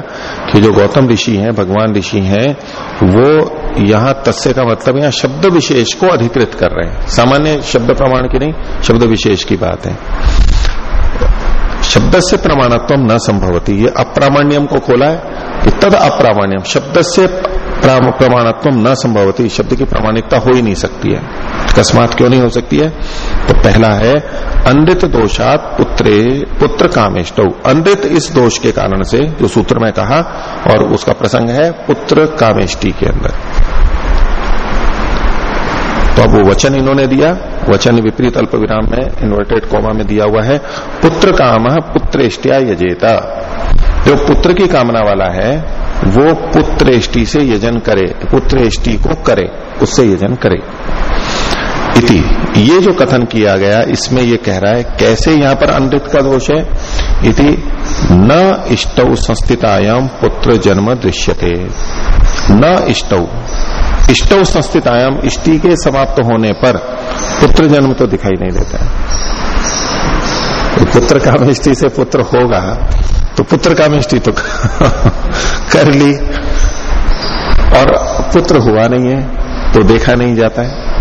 कि जो गौतम ऋषि हैं, भगवान ऋषि हैं, वो यहाँ तस्य का मतलब यहाँ शब्द विशेष को अधिकृत कर रहे हैं। सामान्य शब्द प्रमाण की नहीं, शब्द विशेष की बात है। शब्द से प्रमाणत्व न संभवती ये अप्रामाण्यम को खोला है तद अप्रामाण्यम शब्द से प्रमाणत्व न संभवती शब्द की प्रामाणिकता हो ही नहीं सकती है। अकस्मात क्यों नहीं हो सकती है? तो पहला है, अंधित दोषात पुत्रे, पुत्र कामेष्ट। अंधित इस दोष के कारण से, जो सूत्र में कहा, और उसका प्रसंग है, पुत्र कामेष्टि के अंदर। तो अब वो वचन इन्होंने दिया। वचन विपरीत अल्प विराम में इन्वर्टेड कोमा में दिया हुआ है। पुत्र काम पुत्रेष्टिया यजेता। जो पुत्र की कामना वाला है, वो पुत्र इष्टि से यजन करे पुत्र इष्टि को करे, उससे यजन करे। इति, ये जो कथन किया गया, इसमें ये कह रहा है, कैसे यहाँ पर अनृत का दोष है? इति, न इष्टौ संस्थितायाम पुत्र जन्म दृश्यते। न इष्टौ संस्थित आयाम इष्टि के समाप्त होने पर पुत्र जन्म तो दिखाई नहीं देता है। तो पुत्र का इष्टि से पुत्र होगा तो पुत्र का इष्टि तो (laughs) कर ली। और पुत्र हुआ नहीं है तो देखा नहीं जाता है।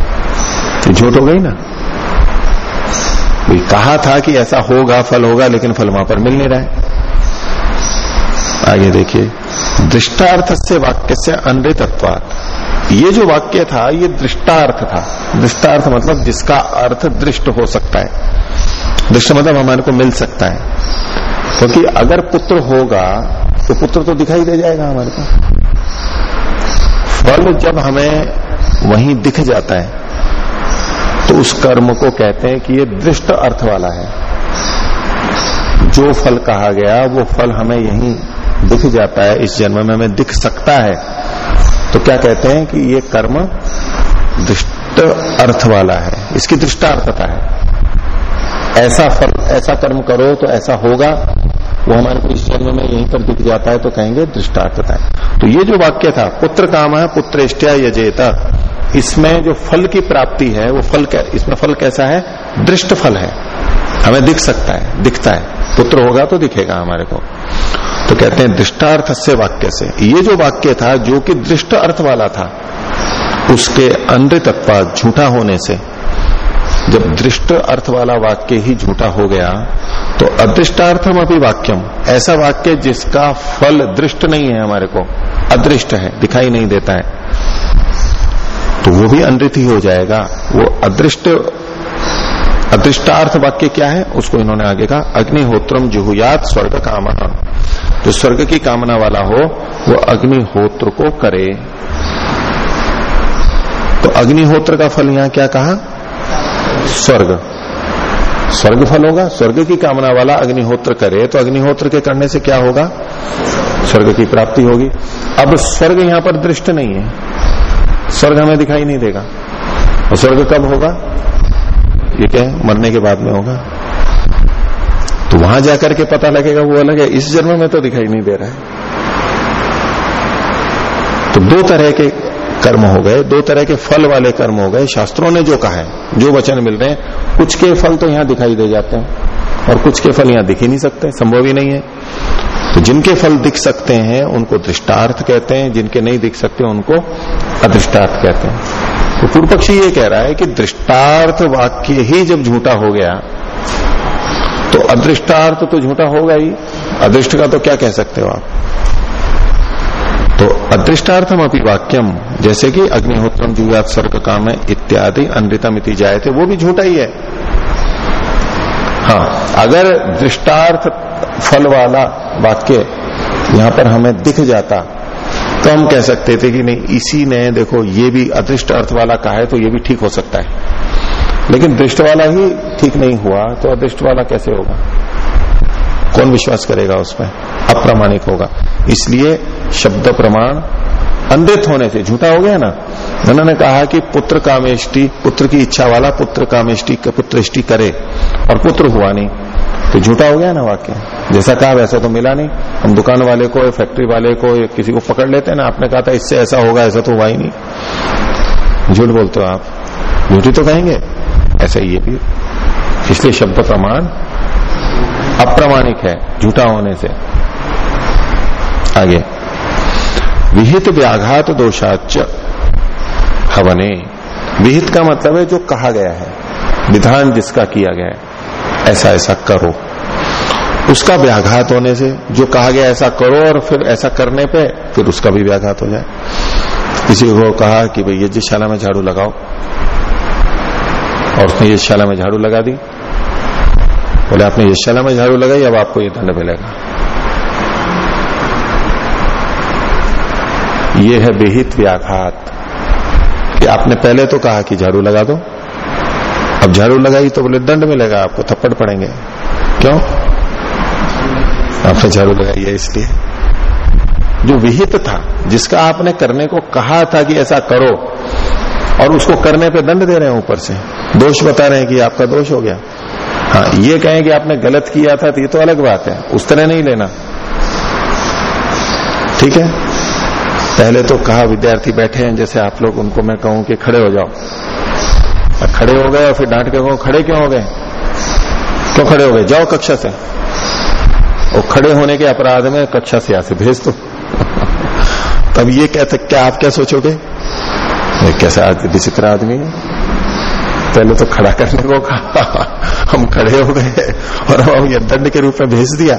तो झूठ हो गई ना? कोई कहा था कि ऐसा होगा, फल होगा, लेकिन फल वहाँ पर मिल नहीं रहा है। आगे देखिए दृष्टार्थ से वाक्य से अनृतत्वात ये जो वाक्य था, ये दृष्टार्थ था। दृष्टार्थ मतलब जिसका अर्थ दृष्ट हो सकता है। दृष्ट मतलब हमारे को मिल सकता है। क्योंकि तो अगर पुत्र होगा तो पुत्र तो दिखाई दे जाएगा हमारे को। फल जब हमें वहीं दिख जाता है तो उस कर्म को कहते हैं कि ये दृष्ट अर्थ वाला है। जो फल कहा गया, वो फल हमें यहीं दिख जाता है। इस जन्म में हमें दिख सकता है। तो क्या कहते हैं कि ये कर्म दृष्ट अर्थ वाला है। इसकी दृष्टार्थता है। ऐसा फल, ऐसा कर्म करो तो ऐसा होगा। वो हमारे को इस जन्म में यहीं पर दिख जाता है तो कहेंगे दृष्टार्थता है। तो ये जो वाक्य था, पुत्र काम है पुत्र यजेता। इसमें जो फल की प्राप्ति है, वो फल क्या इसमें फल कैसा है? दृष्ट फल है। हमें दिख सकता है, दिखता है। पुत्र होगा तो दिखेगा हमारे को। तो कहते हैं दृष्टार्थ से वाक्य से। ये जो वाक्य था, जो कि दृष्ट अर्थ वाला था, उसके अनृतत्व झूठा होने से, जब दृष्ट अर्थ वाला वाक्य ही झूठा हो गया तो अदृष्टार्थम अभी वाक्यम। ऐसा वाक्य जिसका फल दृष्ट नहीं है हमारे को, अदृष्ट है, दिखाई नहीं देता है तो वो भी अनृत ही हो जाएगा। वो अदृष्ट, अदृष्टार्थ वाक्य क्या है, उसको इन्होंने आगे कहा, अग्निहोत्रम जुहुयात स्वर्ग काम जो स्वर्ग की कामना वाला हो, वो अग्निहोत्र को करे। तो अग्निहोत्र का फल यहाँ क्या कहा? स्वर्ग। स्वर्ग फल होगा, स्वर्ग की कामना वाला अग्निहोत्र करे तो अग्निहोत्र के करने से क्या होगा? स्वर्ग की प्राप्ति होगी। अब स्वर्ग यहाँ पर दृष्ट नहीं है। स्वर्ग हमें दिखाई नहीं देगा। और स्वर्ग कब होगा? ये क्या मरने के बाद में होगा। वहाँ जाकर के पता लगेगा, वो अलग है। इस जन्म में तो दिखाई नहीं दे रहा है। तो दो तरह के कर्म हो गए, दो तरह के फल वाले कर्म हो गए। शास्त्रों ने जो कहा है, जो वचन मिल रहे हैं, कुछ के फल तो यहाँ दिखाई दे जाते हैं, और कुछ के फल यहाँ दिख ही नहीं सकते, संभव ही नहीं है। तो जिनके फल दिख सकते हैं, उनको दृष्टार्थ कहते हैं, जिनके नहीं दिख सकते, उनको अदृष्टार्थ कहते हैं। तो पूर्व पक्षी ये कह रहा है कि दृष्टार्थ वाक्य ही जब झूठा हो गया तो अदृष्टार्थ तो झूठा होगा ही। अदृष्ट का तो क्या कह सकते हो आप? तो अदृष्टार्थम अपनी वाक्यम, जैसे कि अग्निहोत्रम जुगात स्वर्ग काम है, इत्यादि, अनृतम इति जाए थे वो भी झूठा ही है। हाँ अगर दृष्टार्थ फल वाला वाक्य यहाँ पर हमें दिख जाता तो हम कह सकते थे कि नहीं, इसी ने, देखो, ये भी अदृष्ट अर्थ वाला कहा है तो ये भी ठीक हो सकता है। लेकिन दृष्ट वाला ही ठीक नहीं हुआ तो अदृष्ट वाला कैसे होगा? कौन विश्वास करेगा उसमें? अप्रामाणिक होगा। इसलिए शब्द प्रमाण अंधित होने से, झूठा हो गया ना? उन्होंने कहा कि पुत्र कामेष्टि, पुत्र की इच्छा वाला पुत्र कामेष्टि पुत्र करे, और पुत्र हुआ नहीं। तो झूठा हो गया ना वाक्य? जैसा कहा, वैसा तो मिला नहीं। हम दुकान वाले को, फैक्ट्री वाले को किसी को पकड़ लेते हैं ना? आपने कहा था, इससे ऐसा होगा, ऐसा तो हुआ ही नहीं। झूठ बोलते हो आप। झूठी तो कहेंगे। ऐसा ये भी। इसलिए शब्द प्रमाण अप्रमाणिक है, झूठा होने से। आगे। विहित व्याघात दोषाच हवने। विहित का मतलब है जो कहा गया है, विधान जिसका किया गया है, ऐसा ऐसा करो। उसका व्याघात होने से, जो कहा गया ऐसा करो और फिर ऐसा करने पे, फिर उसका भी व्याघात हो जाए। किसी को कहा कि भाई यज्ञशाला में झाड़ू लगाओ और उसने यज्ञशाला में झाड़ू लगा दी। बोले, आपने यज्ञशाला में झाड़ू लगाई, अब आपको ये दंड मिलेगा। ये है विहित व्याघात। कि आपने पहले तो कहा कि झाड़ू लगा दो। अब झाड़ू लगाई तो बोले, दंड मिलेगा, आपको थप्पड़ पड़ेंगे। क्यों? आपने झाड़ू लगाई है इसलिए। जो विहित था, जिसका आपने करने को कहा था कि ऐसा करो और उसको करने पे दंड दे रहे हैं ऊपर से। दोष बता रहे हैं कि आपका दोष हो गया। हाँ ये कहें कि आपने गलत किया था तो ये तो अलग बात है। उस तरह नहीं लेना। ठीक है? पहले तो कहा विद्यार्थी बैठे हैं, जैसे आप लोग, उनको मैं कहूँ कि खड़े हो जाओ। खड़े हो गए और फिर डांट के कहूँ, खड़े क्यों हो गए? क्यों खड़े हो गए? जाओ कक्षा से। और खड़े होने के अपराध में कक्षा से यहाँ से भेज दो। (laughs) तब ये कहते, क्या आप क्या सोचोगे? कैसा विचित्र आदमी है? पहले तो खड़ा करने को कहा, हम खड़े हो गए और हम ये दंड के रूप में भेज दिया।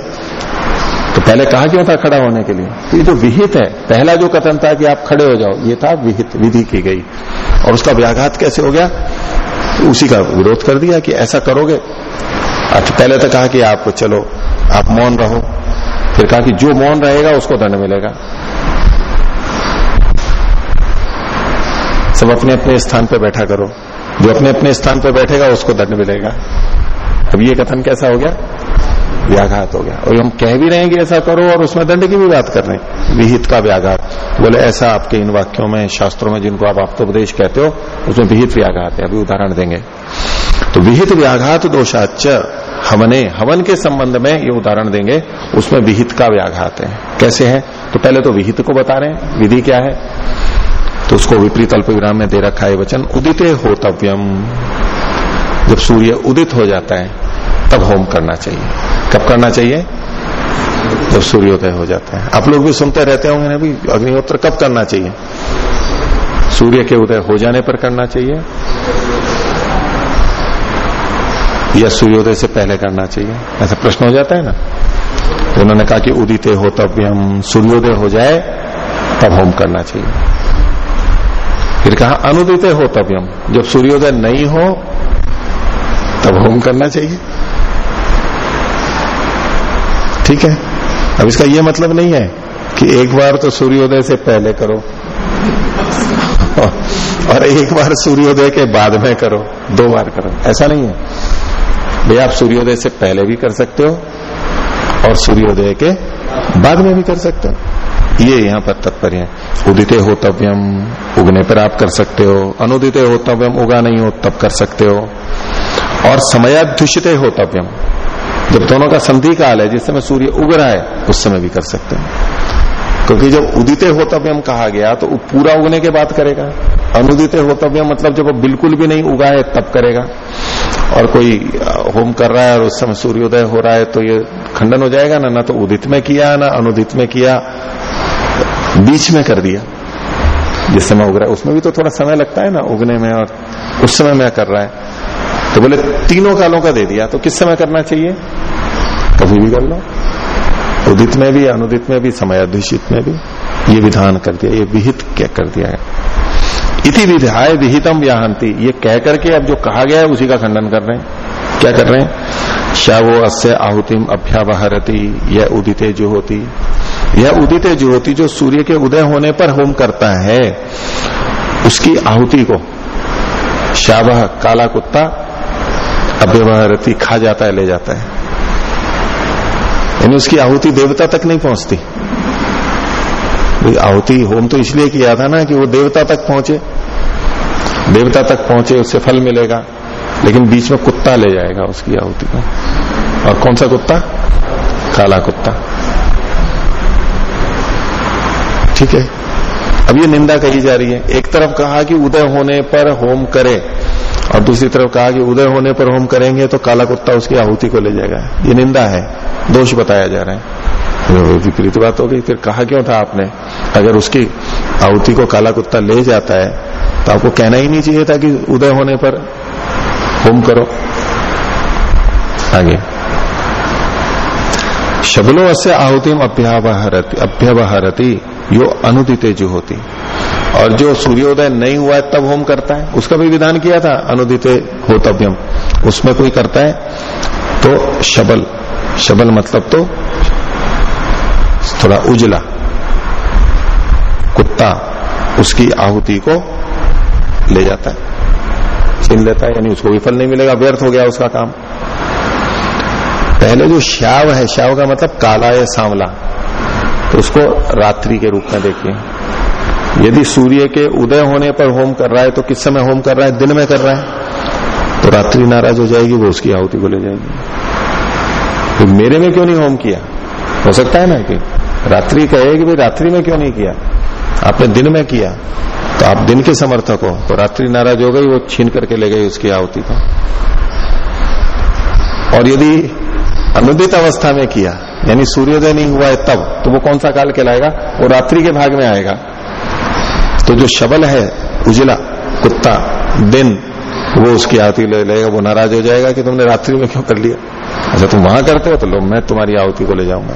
तो पहले कहा क्यों था खड़ा होने के लिए? तो ये जो विहित है, पहला जो कथन था कि आप खड़े हो जाओ, ये था विहित, विधि की गई। और उसका व्याघात कैसे हो गया? तो उसी का विरोध कर दिया कि ऐसा करोगे। अच्छा पहले तो कहा कि आप चलो, आप मौन रहो। फिर कहा कि जो मौन रहेगा, उसको दंड मिलेगा। सब अपने अपने स्थान पर बैठा करो। जो अपने अपने स्थान पर बैठेगा, उसको दंड मिलेगा। अब ये कथन कैसा हो गया? व्याघात हो गया। और हम कह भी रहे हैं कि ऐसा करो और उसमें दंड की भी बात कर रहे हैं। विहित का व्याघात। बोले, ऐसा आपके इन वाक्यों में, शास्त्रों में जिनको आप आप्तोपदेश कहते हो, उसमें विहित व्याघात है। अभी उदाहरण देंगे। तो विहित व्याघात दोषाच हवने हवन के संबंध में ये उदाहरण देंगे। उसमें विहित का व्याघात है। कैसे है? तो पहले तो विहित को बता रहे हैं। विधि क्या है? तो उसको विपरीत अल्प विराम में दे रखा है वचन, उदित होतव्यम। जब सूर्य उदित हो जाता है, तब होम करना चाहिए। कब करना चाहिए? जब सूर्योदय हो जाता है। आप लोग भी सुनते रहते होंगे ना भी, अग्निहोत्र कब करना चाहिए? सूर्य के उदय हो जाने पर करना चाहिए, या सूर्योदय से पहले करना चाहिए? ऐसा प्रश्न हो जाता है ना? तो उन्होंने कहा कि उदित हो तब हम सूर्योदय हो जाए, तब होम करना चाहिए। फिर कहा, अनुदित हो तब जब सूर्योदय नहीं हो, तब होम करना चाहिए। ठीक है? अब इसका यह मतलब नहीं है कि एक बार तो सूर्योदय से पहले करो, और एक बार सूर्योदय के बाद में करो, दो बार करो। ऐसा नहीं है। भैया, आप सूर्योदय से पहले भी कर सकते हो, और सूर्योदय के बाद में भी कर सकते हो। ये यहाँ पर तत्पर्य उदित होतव्यम, उगने पर आप कर सकते हो। अनुदिते होतव्यम, उगा नहीं हो, तब कर सकते हो। और समयाध्युषित होतव्यम। जब दोनों का संधि काल है, जिस समय सूर्य उग रहा है, उस समय भी कर सकते हैं। क्योंकि जब उदिते होतव्यम कहा गया तो पूरा उगने के बाद करेगा। अनुदिते होतव्यम मतलब जब वो बिल्कुल भी नहीं उगा है, तब करेगा। और कोई होम कर रहा है और उस समय सूर्योदय हो रहा है तो ये खंडन हो जाएगा ना ना तो उदित में किया, ना अनुदित में किया। बीच में कर दिया। जिस समय उग रहा है उसमें भी तो थोड़ा समय लगता है ना, उगने में और उस समय में कर रहा है। तो बोले, तीनों कालों का दे दिया तो किस समय करना चाहिए? कभी भी कर लो। उदित में भी, अनुदित में भी समय समयाधिषित में भी। ये विधान कर दिया, ये विहित क्या कर दिया है? इति विधाय विहितम व्याहंती। ये कह करके अब जो कहा गया है, उसी का खंडन कर रहे हैं। क्या कर रहे हैं? शावो अस्य आहुतिम अभ्यावहरती यह उदिते जो होती यह उदिते जो होती जो सूर्य के उदय होने पर होम करता है, उसकी आहुति को शावह काला कुत्ता अव्यवहारती खा जाता है, ले जाता है। यानी उसकी आहुति देवता तक नहीं पहुँचती। आहुति होम तो इसलिए किया था ना कि वो देवता तक पहुँचे। देवता तक पहुँचे, उससे फल मिलेगा, लेकिन बीच में कुत्ता ले जाएगा उसकी आहुति को। और कौन सा कुत्ता? काला कुत्ता। ठीक है? अब ये निंदा कही जा रही है। एक तरफ़ कहा कि उदय होने पर होम करे और दूसरी तरफ़ कहा कि उदय होने पर होम करेंगे तो काला कुत्ता उसकी आहुति को ले जाएगा। ये निंदा है। दोष बताया जा रहा है। विपरीत बात हो गई। फिर कहा क्यों था आपने? अगर उसकी आहुति को काला कुत्ता ले जाता है तो आपको कहना ही नहीं चाहिए था कि उदय होने पर होम करो। आगे। शबलो अस्य आहुतिम अभ्यावहरती अभ्यवहरती। यो अनुदिते जो होती। और जो सूर्योदय नहीं हुआ है, तब होम करता है। उसका भी विधान किया था, अनुदिते होतव्यम। उसमें कोई करता है तो शबल। शबल मतलब तो थोड़ा उजला। कुत्ता उसकी आहुति को ले जाता है। छीन लेता है, यानी उसको भी फल नहीं मिलेगा, व्यर्थ हो गया उसका काम। पहले जो श्याव है, श्याव का मतलब काला या सांवला। तो उसको रात्रि के रूप में देखिए। यदि सूर्य के उदय होने पर होम कर रहा है तो किस समय होम कर रहा है? दिन में कर रहा है। तो रात्रि नाराज़ हो जाएगी, वो उसकी आहुति को ले जाएगी। तो मेरे में क्यों नहीं होम किया? हो सकता है ना कि रात्रि कहे कि भाई रात्रि में क्यों नहीं किया? आपने दिन में किया। तो आप दिन के समर्थक हो। तो रात्रि नाराज़ हो गई, वो छीन करके ले गई उसकी आहुति को। और यदि अनुदित अवस्था में किया। यानी सूर्योदय नहीं हुआ है तब तो वो कौन सा काल कहलाएगा? वो रात्रि के भाग में आएगा। तो जो शबल है, उजला, कुत्ता, दिन, वो उसकी आहुति ले लेगा, वो नाराज़ हो जाएगा कि तुमने रात्रि में क्यों कर लिया? अच्छा तुम वहाँ करते हो तो लो, मैं तुम्हारी आहुति को ले जाऊँगा।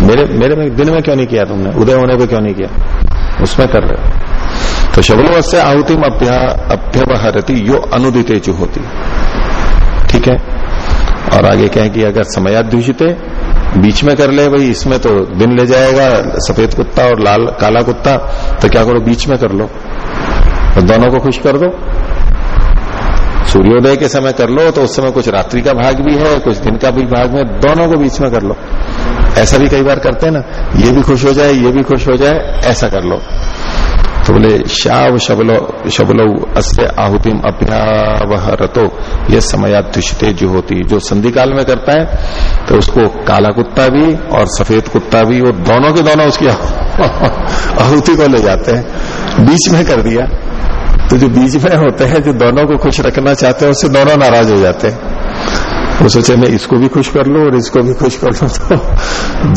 मेरे मेरे में, दिन में क्यों नहीं किया तुमने? उदय होने पर क्यों नहीं किया? उसमें कर रहे हो। तो शबलो से आहुति अभ्यवहरती यो अनुदिते होती। ठीक है? और आगे कहें कि अगर समयाध्यूषित बीच में कर ले भाई, इसमें तो दिन ले जाएगा, सफ़ेद कुत्ता और लाल, काला कुत्ता तो क्या करो, बीच में कर लो। तो दोनों को खुश कर दो। सूर्योदय के समय कर लो तो उस समय कुछ रात्रि का भाग भी है, कुछ दिन का भी भाग में दोनों को बीच में कर लो। ऐसा भी कई बार करते हैं ना, ये भी खुश हो जाए, ये भी खुश हो जाए, ऐसा कर लो। तो बोले शाव शबलो शबलो अस्य आहुतिम अभ्यावहरतो। ये समयाध्युषित जो होती, जो संधि काल में करता है तो उसको काला कुत्ता भी और सफ़ेद कुत्ता भी, वो दोनों के दोनों उसकी आहुति को ले जाते हैं। बीच में कर दिया। तो जो बीच में होते हैं, जो दोनों को खुश रखना चाहते हैं, उससे दोनों नाराज़ हो जाते हैं। वो सोचे, मैं इसको भी खुश कर लू और इसको भी खुश कर लू। तो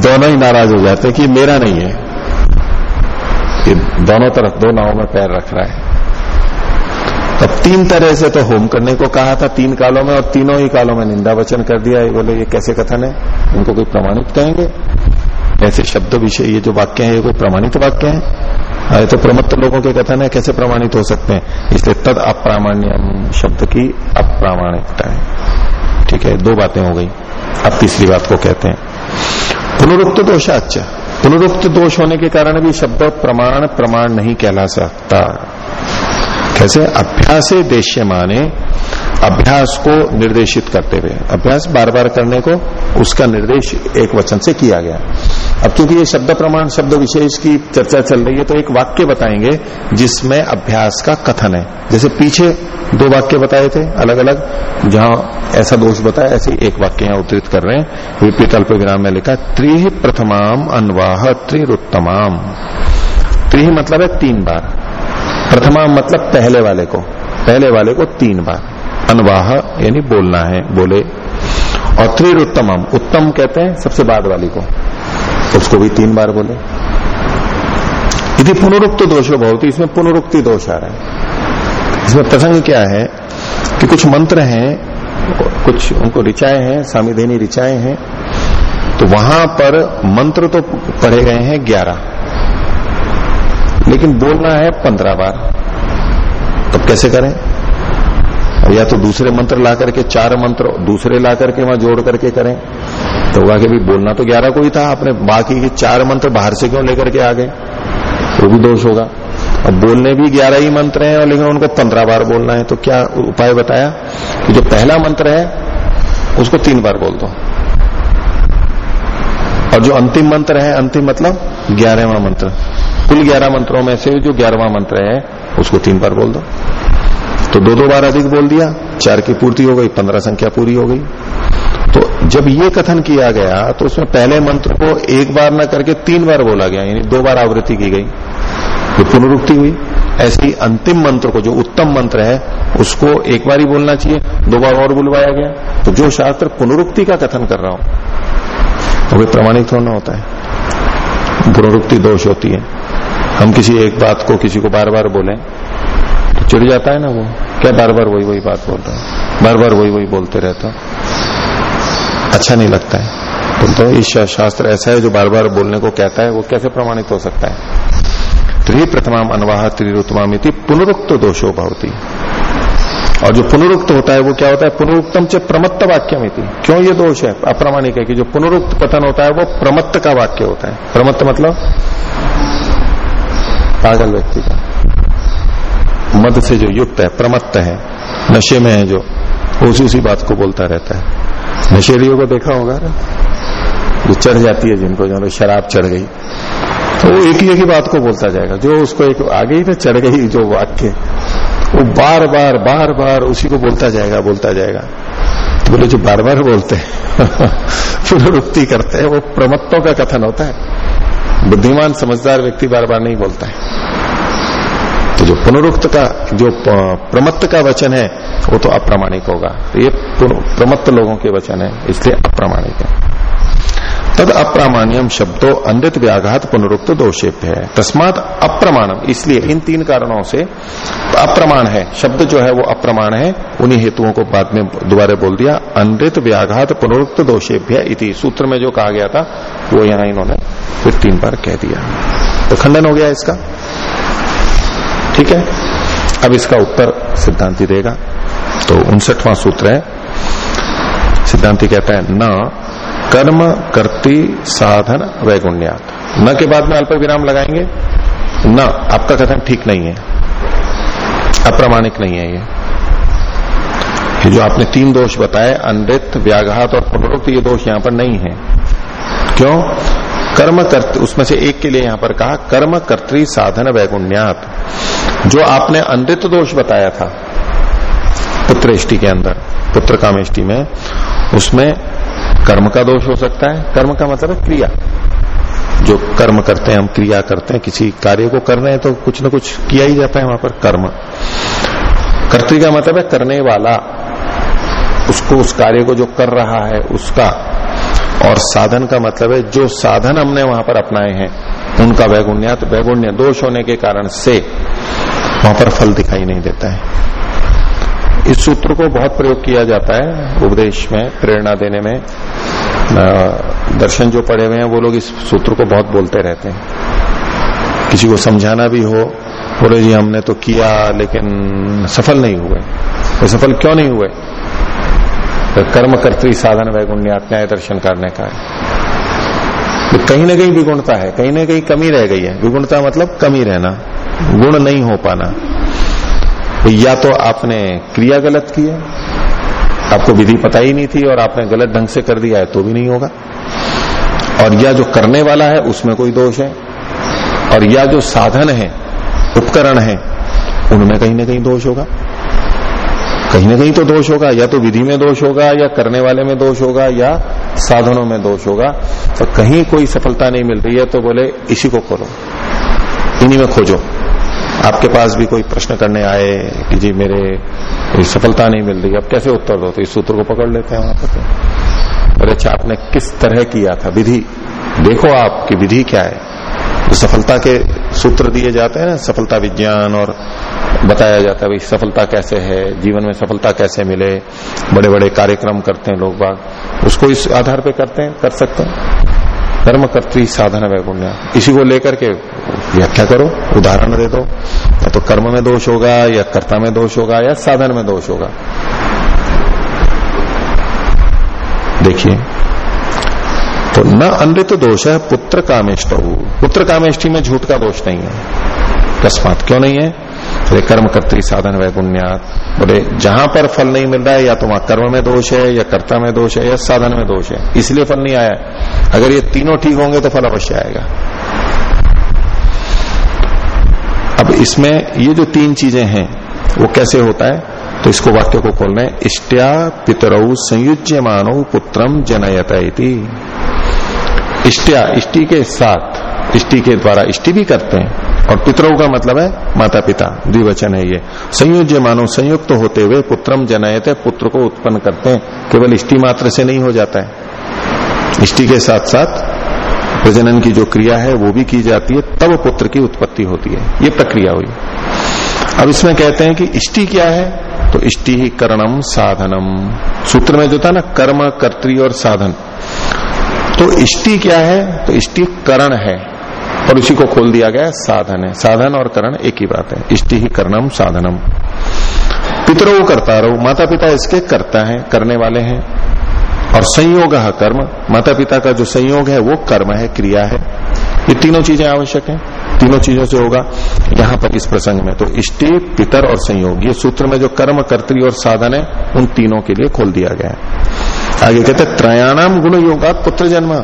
दोनों ही नाराज़ हो जाते हैं कि मेरा नहीं है। ये दोनों तरफ़, दो नावों में पैर रख रहा है। तब तीन तरह से तो होम करने को कहा था, तीन कालों में और तीनों ही कालों में निंदा वचन कर दिया ये बोले, ये कैसे कथन है? उनको कोई प्रमाणित कहेंगे? ऐसे शब्द विषय ये जो वाक्य है, ये कोई प्रमाणित वाक्य है? अरे तो प्रमत्त लोगों के कथन है, कैसे प्रमाणित हो सकते हैं? इसलिए तद अप्रामाण्यम शब्द की अप्रामाणिकता है। ठीक है, दो बातें हो गई। अब तीसरी बात को कहते हैं। पुनरुक्त दोषाच पुनरुक्त दोष होने के कारण भी शब्द प्रमाण प्रमाण नहीं कहला सकता। कैसे? अभ्यासे देश्य माने अभ्यास को निर्देशित करते हुए। अभ्यास बार बार करने को उसका निर्देश एक वचन से किया गया। अब क्योंकि ये शब्द प्रमाण, शब्द विशेष की चर्चा चल रही है तो एक वाक्य बताएँगे जिसमें अभ्यास का कथन है। जैसे पीछे दो वाक्य बताए थे अलग अलग जहाँ ऐसा दोष बताया, ऐसे एक वाक्य यहाँ उद्धृत कर रहे हैं। विपरीत अल्प विराम में लिखा, त्रि प्रथमाम अनवाह त्रिरुत्तमाम। त्रि मतलब है तीन बार। प्रथमाम मतलब पहले वाले को। पहले वाले को तीन बार। अनवाह, यानी बोलना है, बोले। और त्रिरुत्तमम, उत्तम कहते हैं सबसे बाद वाली को। उसको भी तीन बार बोले। यदि पुनरुक्त दोष बहुत ही इसमें पुनरुक्ति दोष आ रहा है। इसमें प्रसंग क्या है कि कुछ मंत्र हैं, कुछ उनको रिचाए हैं सामिधेनी रिचाए हैं तो वहाँ पर मंत्र तो पढ़े गए हैं ग्यारह। लेकिन बोलना है पंद्रह बार। तब कैसे करें? या तो दूसरे मंत्र ला करके, चार मंत्र दूसरे ला करके वहाँ जोड़ करके करें। तो होगा कि भी बोलना तो ग्यारह को ही था, आपने बाकी के चार मंत्र बाहर से क्यों लेकर के आ गए? वो भी दोष होगा। अब बोलने भी ग्यारह ही मंत्र हैं, और लेकिन उनको पंद्रह बार बोलना है। तो क्या उपाय बताया? कि जो पहला मंत्र है, उसको तीन बार बोल दो। और जो अंतिम मंत्र है, अंतिम मतलब ग्यारहवा मंत्र। कुल ग्यारह मंत्रों में से जो ग्यारहवा मंत्र है, उसको तीन बार बोल दो। तो दो दो बार अधिक बोल दिया, चार की पूर्ति हो गई, पंद्रह संख्या पूरी हो गई। तो जब ये कथन किया गया तो उसमें पहले मंत्र को एक बार न करके तीन बार बोला गया, यानी दो बार आवृत्ति की गई। ये पुनरुक्ति हुई। ऐसे ही अंतिम मंत्र को, जो उत्तम मंत्र है, उसको एक बार ही बोलना चाहिए, दो बार और बुलवाया गया। तो जो शास्त्र पुनरुक्ति का कथन कर रहा हूँ तो वे प्रमाणित होना होता है। पुनरुक्ति दोष होती है। हम किसी एक बात को किसी को बार बार बोले तो चिड़ जाता है ना वो। क्या बार बार वही वही बात बोल रहा है? बार बार वही वही बोलते रहता अच्छा नहीं लगता है। तो, तो इस शास्त्र ऐसा है जो बार बार बोलने को कहता है वो कैसे प्रमाणित हो सकता है? त्रि प्रथमाम अनवाह त्रिरुतमामिति पुनरुक्त दोषो भवती। और जो पुनरुक्त होता है वो क्या होता है? पुनरुक्तम से प्रमत्त वाक्यम क्यों ये दोष है? अप्रामाणिक है कि जो पुनरुक्त कथन होता है वो प्रमत्त का वाक्य होता है। प्रमत्त मतलब? पागल व्यक्ति का। मद से जो युक्त है, प्रमत्त है, नशे में है जो उसी उसी बात को बोलता रहता है। नशेरियों को देखा होगा ना? जो चढ़ जाती है जिनको, जो शराब चढ़ गई। तो वो एक ही एक ही बात को बोलता जाएगा। जो उसको एक आ गई ना चढ़ गई, जो वाक्य, वो बार बार बार बार उसी को बोलता जाएगा बोलता जाएगा। तो बोले, जो बार बार बोलते हैं, (laughs) पुनरुक्ति करते हैं, वो प्रमत्तों का कथन होता है। बुद्धिमान, समझदार व्यक्ति बार बार नहीं बोलता है। तो जो पुनरुक्त का, जो प्रमत्त का वचन है, वो तो अप्रामाणिक होगा। तो ये प्रमत्त लोगों के वचन है, इसलिए अप्रामाणिक है। तद अप्रामाण्यम शब्दों अनृत व्याघात पुनरुक्त दोषेप्य है। तस्मात अप्रमाणम, इसलिए इन तीन कारणों से अप्रमाण है। शब्द जो है वो अप्रमाण है, उन्हीं हेतुओं को बाद में दोबारा बोल दिया अनृत व्याघात पुनरुक्त दोषेभ्य इति। सूत्र में जो कहा गया था, वो यहाँ इन्होंने फिर तीन बार कह दिया। तो खंडन हो गया इसका। ठीक है? अब इसका उत्तर सिद्धांति देगा। तो उनसठवां सूत्र है। सिद्धांति कहता है, न कर्म, करती, साधन, वैगुण्यात। न के बाद में अल्प विराम लगाएँगे, न, आपका कथन ठीक नहीं है। अप्रामाणिक नहीं है ये। ये जो आपने तीन दोष बताए अनृत व्याघात और पुनरुक्त ये दोष यहाँ पर नहीं है। क्यों? कर्म कर्त, उसमें से एक के लिए यहाँ पर कहा, कर्म कर्तरी साधन, वैगुण्यात। जो आपने अनृत दोष बताया था, पुत्रेष्टि के अंदर, पुत्र कामेष्टि में, उसमें कर्म का दोष हो सकता है। कर्म का मतलब क्रिया। जो कर्म करते हैं, हम क्रिया करते हैं, किसी कार्य को कर रहे हैं तो कुछ ना कुछ किया ही जाता है वहाँ पर, कर्म। कर्तृ का मतलब है करने वाला। उसको, उस कार्य को जो कर रहा है, उसका। और साधन का मतलब है, जो साधन हमने वहाँ पर अपनाए हैं, उनका वैगुण्य तो वैगुण्य दोष होने के कारण से, वहाँ पर फल दिखाई नहीं देता है। इस सूत्र को बहुत प्रयोग किया जाता है, उपदेश में, प्रेरणा देने में। दर्शन जो पढ़े हुए हैं, वो लोग इस सूत्र को बहुत बोलते रहते हैं। किसी को समझाना भी हो, बोले जी हमने तो किया, लेकिन सफल नहीं हुए। तो सफल क्यों नहीं हुए? तो कर्म कर्तरी साधन वैगुण्य न्याय दर्शन करने का है। तो कहीं ना कहीं विगुणता है, कहीं ना कहीं कमी रह गई है। विगुणता मतलब कमी रहना, गुण नहीं हो पाना। तो या तो आपने क्रिया गलत की है, आपको विधि पता ही नहीं थी और आपने गलत ढंग से कर दिया है तो भी नहीं होगा। और या जो करने वाला है, उसमें कोई दोष है। और या जो साधन है, उपकरण है, उनमें कहीं ना कहीं दोष होगा। कहीं ना कहीं तो दोष होगा, या तो विधि में दोष होगा, या करने वाले में दोष होगा, या साधनों में दोष होगा। तो कहीं कोई सफलता नहीं मिल रही है तो बोले, इसी को करो। इन्हीं में खोजो। आपके पास भी कोई प्रश्न करने आए कि जी मेरे सफलता नहीं मिल रही, अब कैसे उत्तर दो? तो इस सूत्र को पकड़ लेते हैं वहाँ पर बोले अच्छा आपने किस तरह किया था? विधि। देखो आपकी विधि क्या है। तो सफलता के सूत्र दिए जाते हैं ना, सफलता विज्ञान और बताया जाता है भाई सफलता कैसे है, जीवन में सफलता कैसे मिले बड़े बड़े कार्यक्रम करते हैं लोग बाग, उसको इस आधार पे करते हैं, कर सकते हैं। कर्म कर्तृ साधन वैगुण्य इसी को लेकर के व्याख्या करो, उदाहरण दे दो। या तो कर्म में दोष होगा, या कर्ता में दोष होगा, या साधन में दोष होगा। देखिए तो न अनृत दोष है पुत्र कामेष्ट। पुत्र कामेष्टि में झूठ का दोष नहीं है। अकस्मात क्यों नहीं है? बोले कर्म कर्तरी साधन वैगुण्यात बोले, जहाँ पर फल नहीं मिल रहा है, या तो वहाँ कर्म में दोष है, या कर्ता में दोष है, या साधन में दोष है। इसलिए फल नहीं आया। अगर ये तीनों ठीक होंगे तो फल अवश्य आएगा। अब इसमें ये जो तीन चीज़ें हैं, वो कैसे होता है? तो इसको वाक्य को खोलने इष्टिया पितरऊ संयुज्य मानव पुत्रम जनयत इष्टिया, इष्टि के साथ इष्टि के द्वारा इष्टि भी करते हैं। और पितरों का मतलब है माता पिता द्विवचन है ये। संयोज्य मानव संयुक्त तो होते हुए पुत्रम जनयत, पुत्र को उत्पन्न करते हैं। केवल इष्टि मात्र से नहीं हो जाता है। इष्टि के साथ साथ प्रजनन की जो क्रिया है, वो भी की जाती है, तब पुत्र की उत्पत्ति होती है। ये प्रक्रिया हुई। अब इसमें कहते हैं कि इष्टि क्या है? तो इष्टि ही करणम साधनम। सूत्र में जो था ना, कर्म कर्त्री और साधन। तो इष्टि क्या है? तो इष्टि करण है। और उसी को खोल दिया गया साधन है। साधन और करण एक ही बात है। इष्टि ही करणम साधनम। पितरो करता रहो माता पिता इसके करता है, करने वाले हैं। और संयोग कर्म। माता पिता का जो संयोग है, वो कर्म है, क्रिया है। ये तीनों चीज़ें आवश्यक हैं। तीनों चीज़ों से होगा यहाँ पर इस प्रसंग में। तो इष्टि, पितर और संयोग, ये सूत्र में जो कर्म कर्तरी और साधन है, उन तीनों के लिए खोल दिया गया है। आगे कहते त्रयाणाम गुण योगा पुत्र जन्म।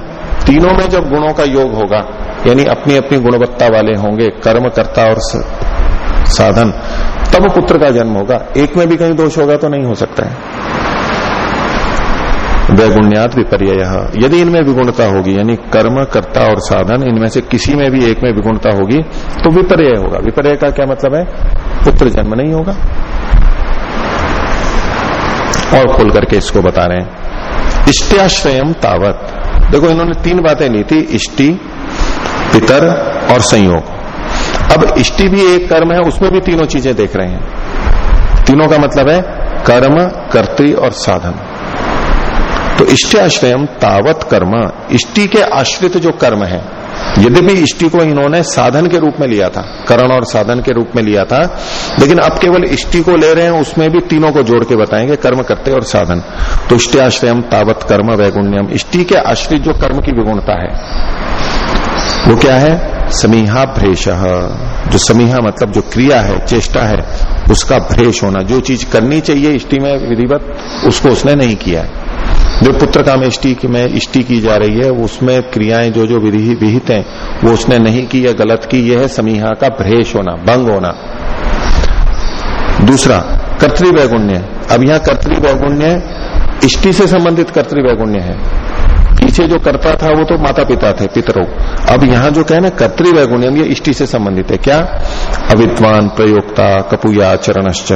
तीनों में जब गुणों का योग होगा यानी अपनी अपनी गुणवत्ता वाले होंगे, कर्म कर्ता और साधन, तब पुत्र का जन्म होगा। एक में भी कहीं दोष होगा तो नहीं हो सकता है। वैगुण्यात विपर्य यदि इनमें विगुणता होगी, यानी कर्म कर्ता और साधन, इनमें से किसी में भी एक में विगुणता होगी तो विपर्य होगा। विपर्य का क्या मतलब है? पुत्र जन्म नहीं होगा। और खोल करके इसको बता रहे हैं। इष्टाश्रय तावत। देखो, इन्होंने तीन बातें ली थी, इष्टि पितर और संयोग। अब इष्टि भी एक कर्म है, उसमें भी तीनों चीज़ें देख रहे हैं। तीनों का मतलब है कर्म, कर्तृ और साधन। तो इष्ट आश्रयम तावत कर्म। इष्टि के आश्रित जो कर्म है यद्यपि इष्टि को इन्होंने साधन के रूप में लिया था, करण और साधन के रूप में लिया था, लेकिन अब केवल इष्टि को ले रहे हैं, उसमें भी तीनों को जोड़ के बताएँगे, कर्म, करते और साधन। तो इष्टाश्रयम तावत कर्म, वैगुण्यम। इष्टि के आश्रित जो कर्म की विगुणता है वो क्या है? समीहा भ्रेश जो समीहा मतलब जो क्रिया है, चेष्टा है, उसका भ्रेश होना, जो चीज़ करनी चाहिए इष्टि में विधिवत, उसको उसने नहीं किया। है जो पुत्र काम इष्टि में इष्टि की जा रही है, उसमें क्रियाएँ जो जो विधि, विहित हैं, वो उसने नहीं की या गलत की, यह है समीहा का भ्रेश होना, भंग होना। दूसरा, कर्तृवैगुण्य। अब यहाँ कर्तृवैगुण्य इष्टि से संबंधित कर्तृवैगुण्य है। पीछे जो करता था वो तो माता पिता थे, पितरों। अब यहाँ जो कहे ना कर्तृवैगुण्यम ये इष्टि से संबंधित है। क्या? अविद्वान प्रयोक्ता, कपुया, चरणश्च।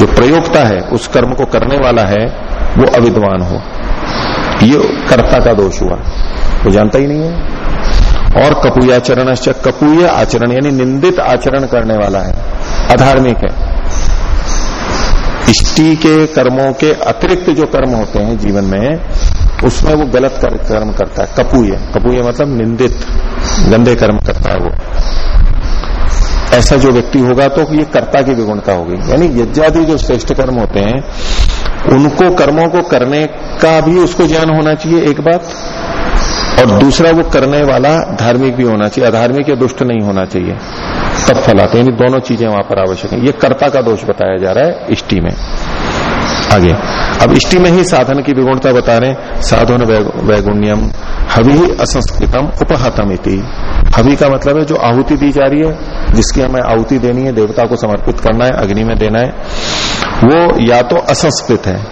जो प्रयोक्ता है, उस कर्म को करने वाला है, वो अविद्वान हो। ये कर्ता का दोष हुआ। वो जानता ही नहीं है? और कपूयाचरण कपूय आचरण, यानी निंदित आचरण करने वाला है। अधार्मिक है। इष्टि के कर्मों के अतिरिक्त जो कर्म होते हैं जीवन में उसमें वो गलत कर्म करता है। कपूय। कपूय मतलब निंदित। गंदे कर्म करता है वो। ऐसा जो व्यक्ति होगा तो ये कर्ता की विगुणता होगी। यानी यज्ञादि जो श्रेष्ठ कर्म होते हैं, उनको कर्मों को करने का भी उसको ज्ञान होना चाहिए एक बात, और दूसरा वो करने वाला धार्मिक भी होना चाहिए। अधार्मिक या दुष्ट नहीं होना चाहिए। तब फल आते यानी दोनों चीज़ें वहाँ पर आवश्यक है। ये कर्ता का दोष बताया जा रहा है इष्टि में। आगे। अब इष्टि में ही साधन की विगुणता बता रहे साधन वैगुण्यम हवि असंस्कृतम उपहतम इति। हवि का मतलब है जो आहुति दी जा रही है, जिसकी हमें आहुति देनी है, देवता को समर्पित करना है, अग्नि में देना है, वो या तो असंस्कृत है।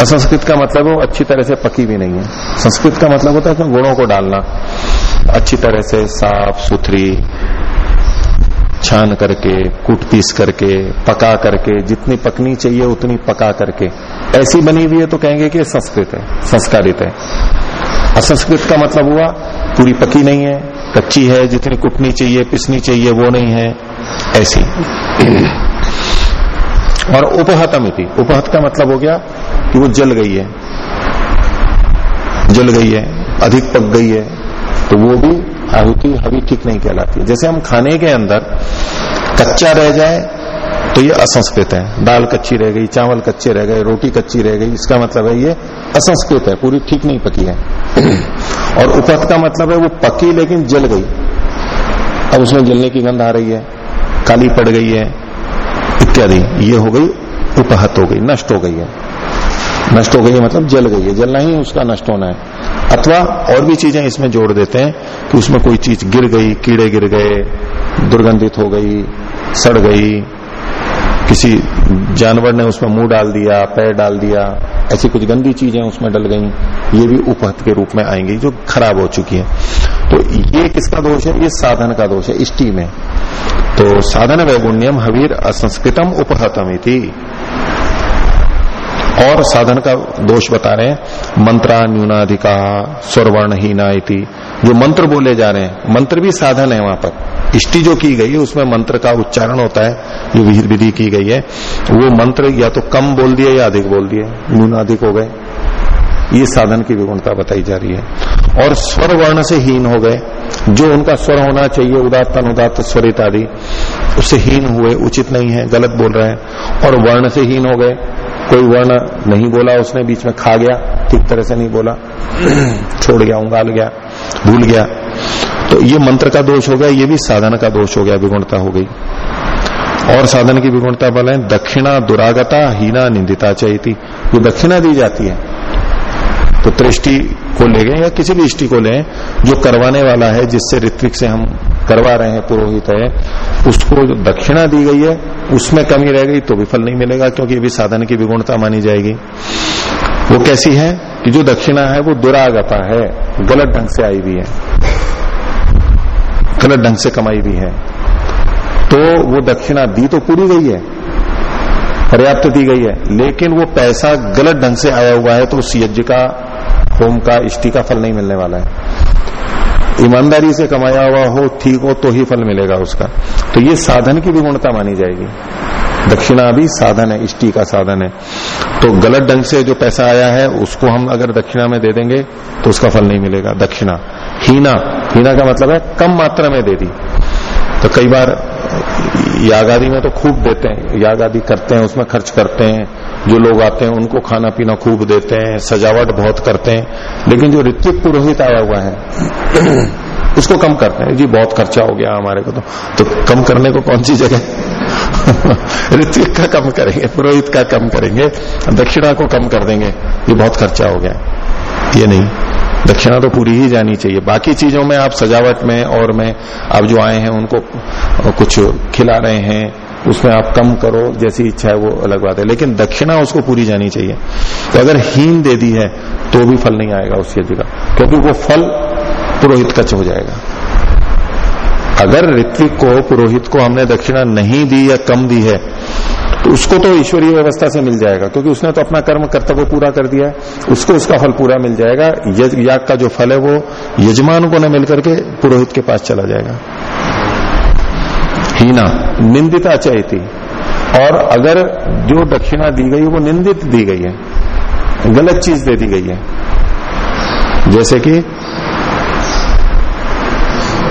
असंस्कृत का मतलब वो अच्छी तरह से पकी भी नहीं है। संस्कृत का मतलब होता है गुणों को डालना। अच्छी तरह से साफ़ सुथरी, छान करके, कूट पीस करके, पका करके, जितनी पकनी चाहिए उतनी पका करके। ऐसी बनी हुई है तो कहेंगे कि संस्कृत है, संस्कारित है। असंस्कृत का मतलब हुआ, पूरी पकी नहीं है, कच्ची है, जितनी कुटनी चाहिए, पिसनी चाहिए, वो नहीं है, ऐसी। और उपहतमिति, उपहत का मतलब हो गया कि वो जल गई है। जल गई है, अधिक पक गई है तो वो भी आहुति हवी ठीक नहीं कहलाती जैसे हम खाने के अंदर कच्चा रह जाए तो ये असंस्कृत है। दाल कच्ची रह गई, चावल कच्चे रह गए, रोटी कच्ची रह गई, इसका मतलब है ये असंस्कृत है, पूरी ठीक नहीं पकी है। (clears throat) और उपत का मतलब है वो पकी लेकिन जल गई। अब उसमें जलने की गंध आ रही है, काली पड़ गई है, इत्यादि। ये हो गई, उपहत हो गई, नष्ट हो गई है। नष्ट हो गई है मतलब जल गई है। जलना ही उसका नष्ट होना है। अथवा और भी चीज़ें इसमें जोड़ देते हैं कि उसमें कोई चीज़ गिर गई, कीड़े गिर गए, दुर्गंधित हो गई, सड़ गई किसी जानवर ने उसमें मुँह डाल दिया, पैर डाल दिया, ऐसी कुछ गंदी चीज़ें उसमें डल गई, ये भी उपहत के रूप में आएँगी जो खराब हो चुकी है। तो ये किसका दोष है? ये साधन का दोष है इष्टि में। तो साधन वैगुण्यम हवीर असंस्कृतम उपहतम और साधन का दोष बता रहे हैं, मंत्रा न्यूनाधिका स्वरवर्ण हीना इति। जो मंत्र बोले जा रहे हैं, मंत्र भी साधन है वहाँ पर। इष्टि जो की गई है, उसमें मंत्र का उच्चारण होता है, जो विहिर विधि की गई है, वो मंत्र या तो कम बोल दिए या अधिक बोल दिए न्यूनाधिक हो गए। ये साधन की विगुणता बताई जा रही है। और स्वर वर्ण से हीन हो गए, जो उनका स्वर होना चाहिए उदात अनुदात स्वरित आदि, उससे हीन हुए, उचित नहीं है, गलत बोल रहे हैं। और वर्ण से हीन हो गए, कोई वर्ण नहीं बोला, उसने बीच में खा गया, ठीक तरह से नहीं बोला, छोड़ गया, उंगाल गया भूल गया। तो ये मंत्र का दोष हो गया, ये भी साधन का दोष हो गया, विगुणता हो गई। और साधन की विगुणता बोले दक्षिणा दुरागता, हीना निंदिता चाहिए जो दक्षिणा दी जाती है। तो दृष्टि को ले गए या किसी भी इष्टि को ले, जो करवाने वाला है, जिससे ऋत्विक से हम करवा रहे हैं, पुरोहित है, उसको जो दक्षिणा दी गई है, उसमें कमी रह गई तो भी फल नहीं मिलेगा, क्योंकि ये भी साधन की विगुणता मानी जाएगी। वो कैसी है कि जो दक्षिणा है वो दुरागता है, गलत ढंग से आई हुई है। गलत ढंग से कमाई हुई है। तो वो दक्षिणा दी तो पूरी गई है, पर्याप्त दी गई है, लेकिन वो पैसा गलत ढंग से आया हुआ है तो उस यज्ञ का, होम का, इष्टि का फल नहीं मिलने वाला है। ईमानदारी से कमाया हुआ हो, ठीक हो तो ही फल मिलेगा उसका। तो ये साधन की भी गुणता मानी जाएगी। दक्षिणा भी साधन है, इष्टि का साधन है। तो गलत ढंग से जो पैसा आया है, उसको हम अगर दक्षिणा में दे देंगे तो उसका फल नहीं मिलेगा, दक्षिणा। हीना हीना का मतलब है कम मात्रा में दे दी। तो कई बार याग आदि में तो खूब देते हैं, याग आदि करते हैं, उसमें खर्च करते हैं, जो लोग आते हैं, उनको खाना पीना खूब देते हैं, सजावट बहुत करते हैं, लेकिन जो ऋतिक पुरोहित आया हुआ है, (clears throat) उसको कम करते हैं। जी, बहुत खर्चा हो गया हमारे को तो। तो कम करने को कौन सी जगह (laughs) ऋतिक का कम करेंगे, पुरोहित का कम करेंगे, दक्षिणा को कम कर देंगे, ये बहुत खर्चा हो गया। ये नहीं, दक्षिणा तो पूरी ही जानी चाहिए। बाकी चीज़ों में आप सजावट में और में, आप जो आए हैं, उनको कुछ खिला रहे हैं, उसमें आप कम करो, जैसी इच्छा है वो अलग बात है। लेकिन दक्षिणा उसको पूरी जानी चाहिए। तो अगर हीन दे दी है तो भी फल नहीं आएगा उस यज्ञ का, क्योंकि वो फल पुरोहित कच हो जाएगा। अगर ऋत्विक को, पुरोहित को हमने दक्षिणा नहीं दी या कम दी है तो उसको तो ईश्वरीय व्यवस्था से मिल जाएगा, क्योंकि उसने तो अपना कर्म, कर्तव्य पूरा कर दिया है। उसको उसका फल पूरा मिल जाएगा याग का जो फल है वो यजमान को न मिलकर के पुरोहित के पास चला जाएगा। हीना, निंदिता थी और अगर जो दक्षिणा दी गई वो निंदित दी गई है, गलत चीज़ दे दी गई है। जैसे कि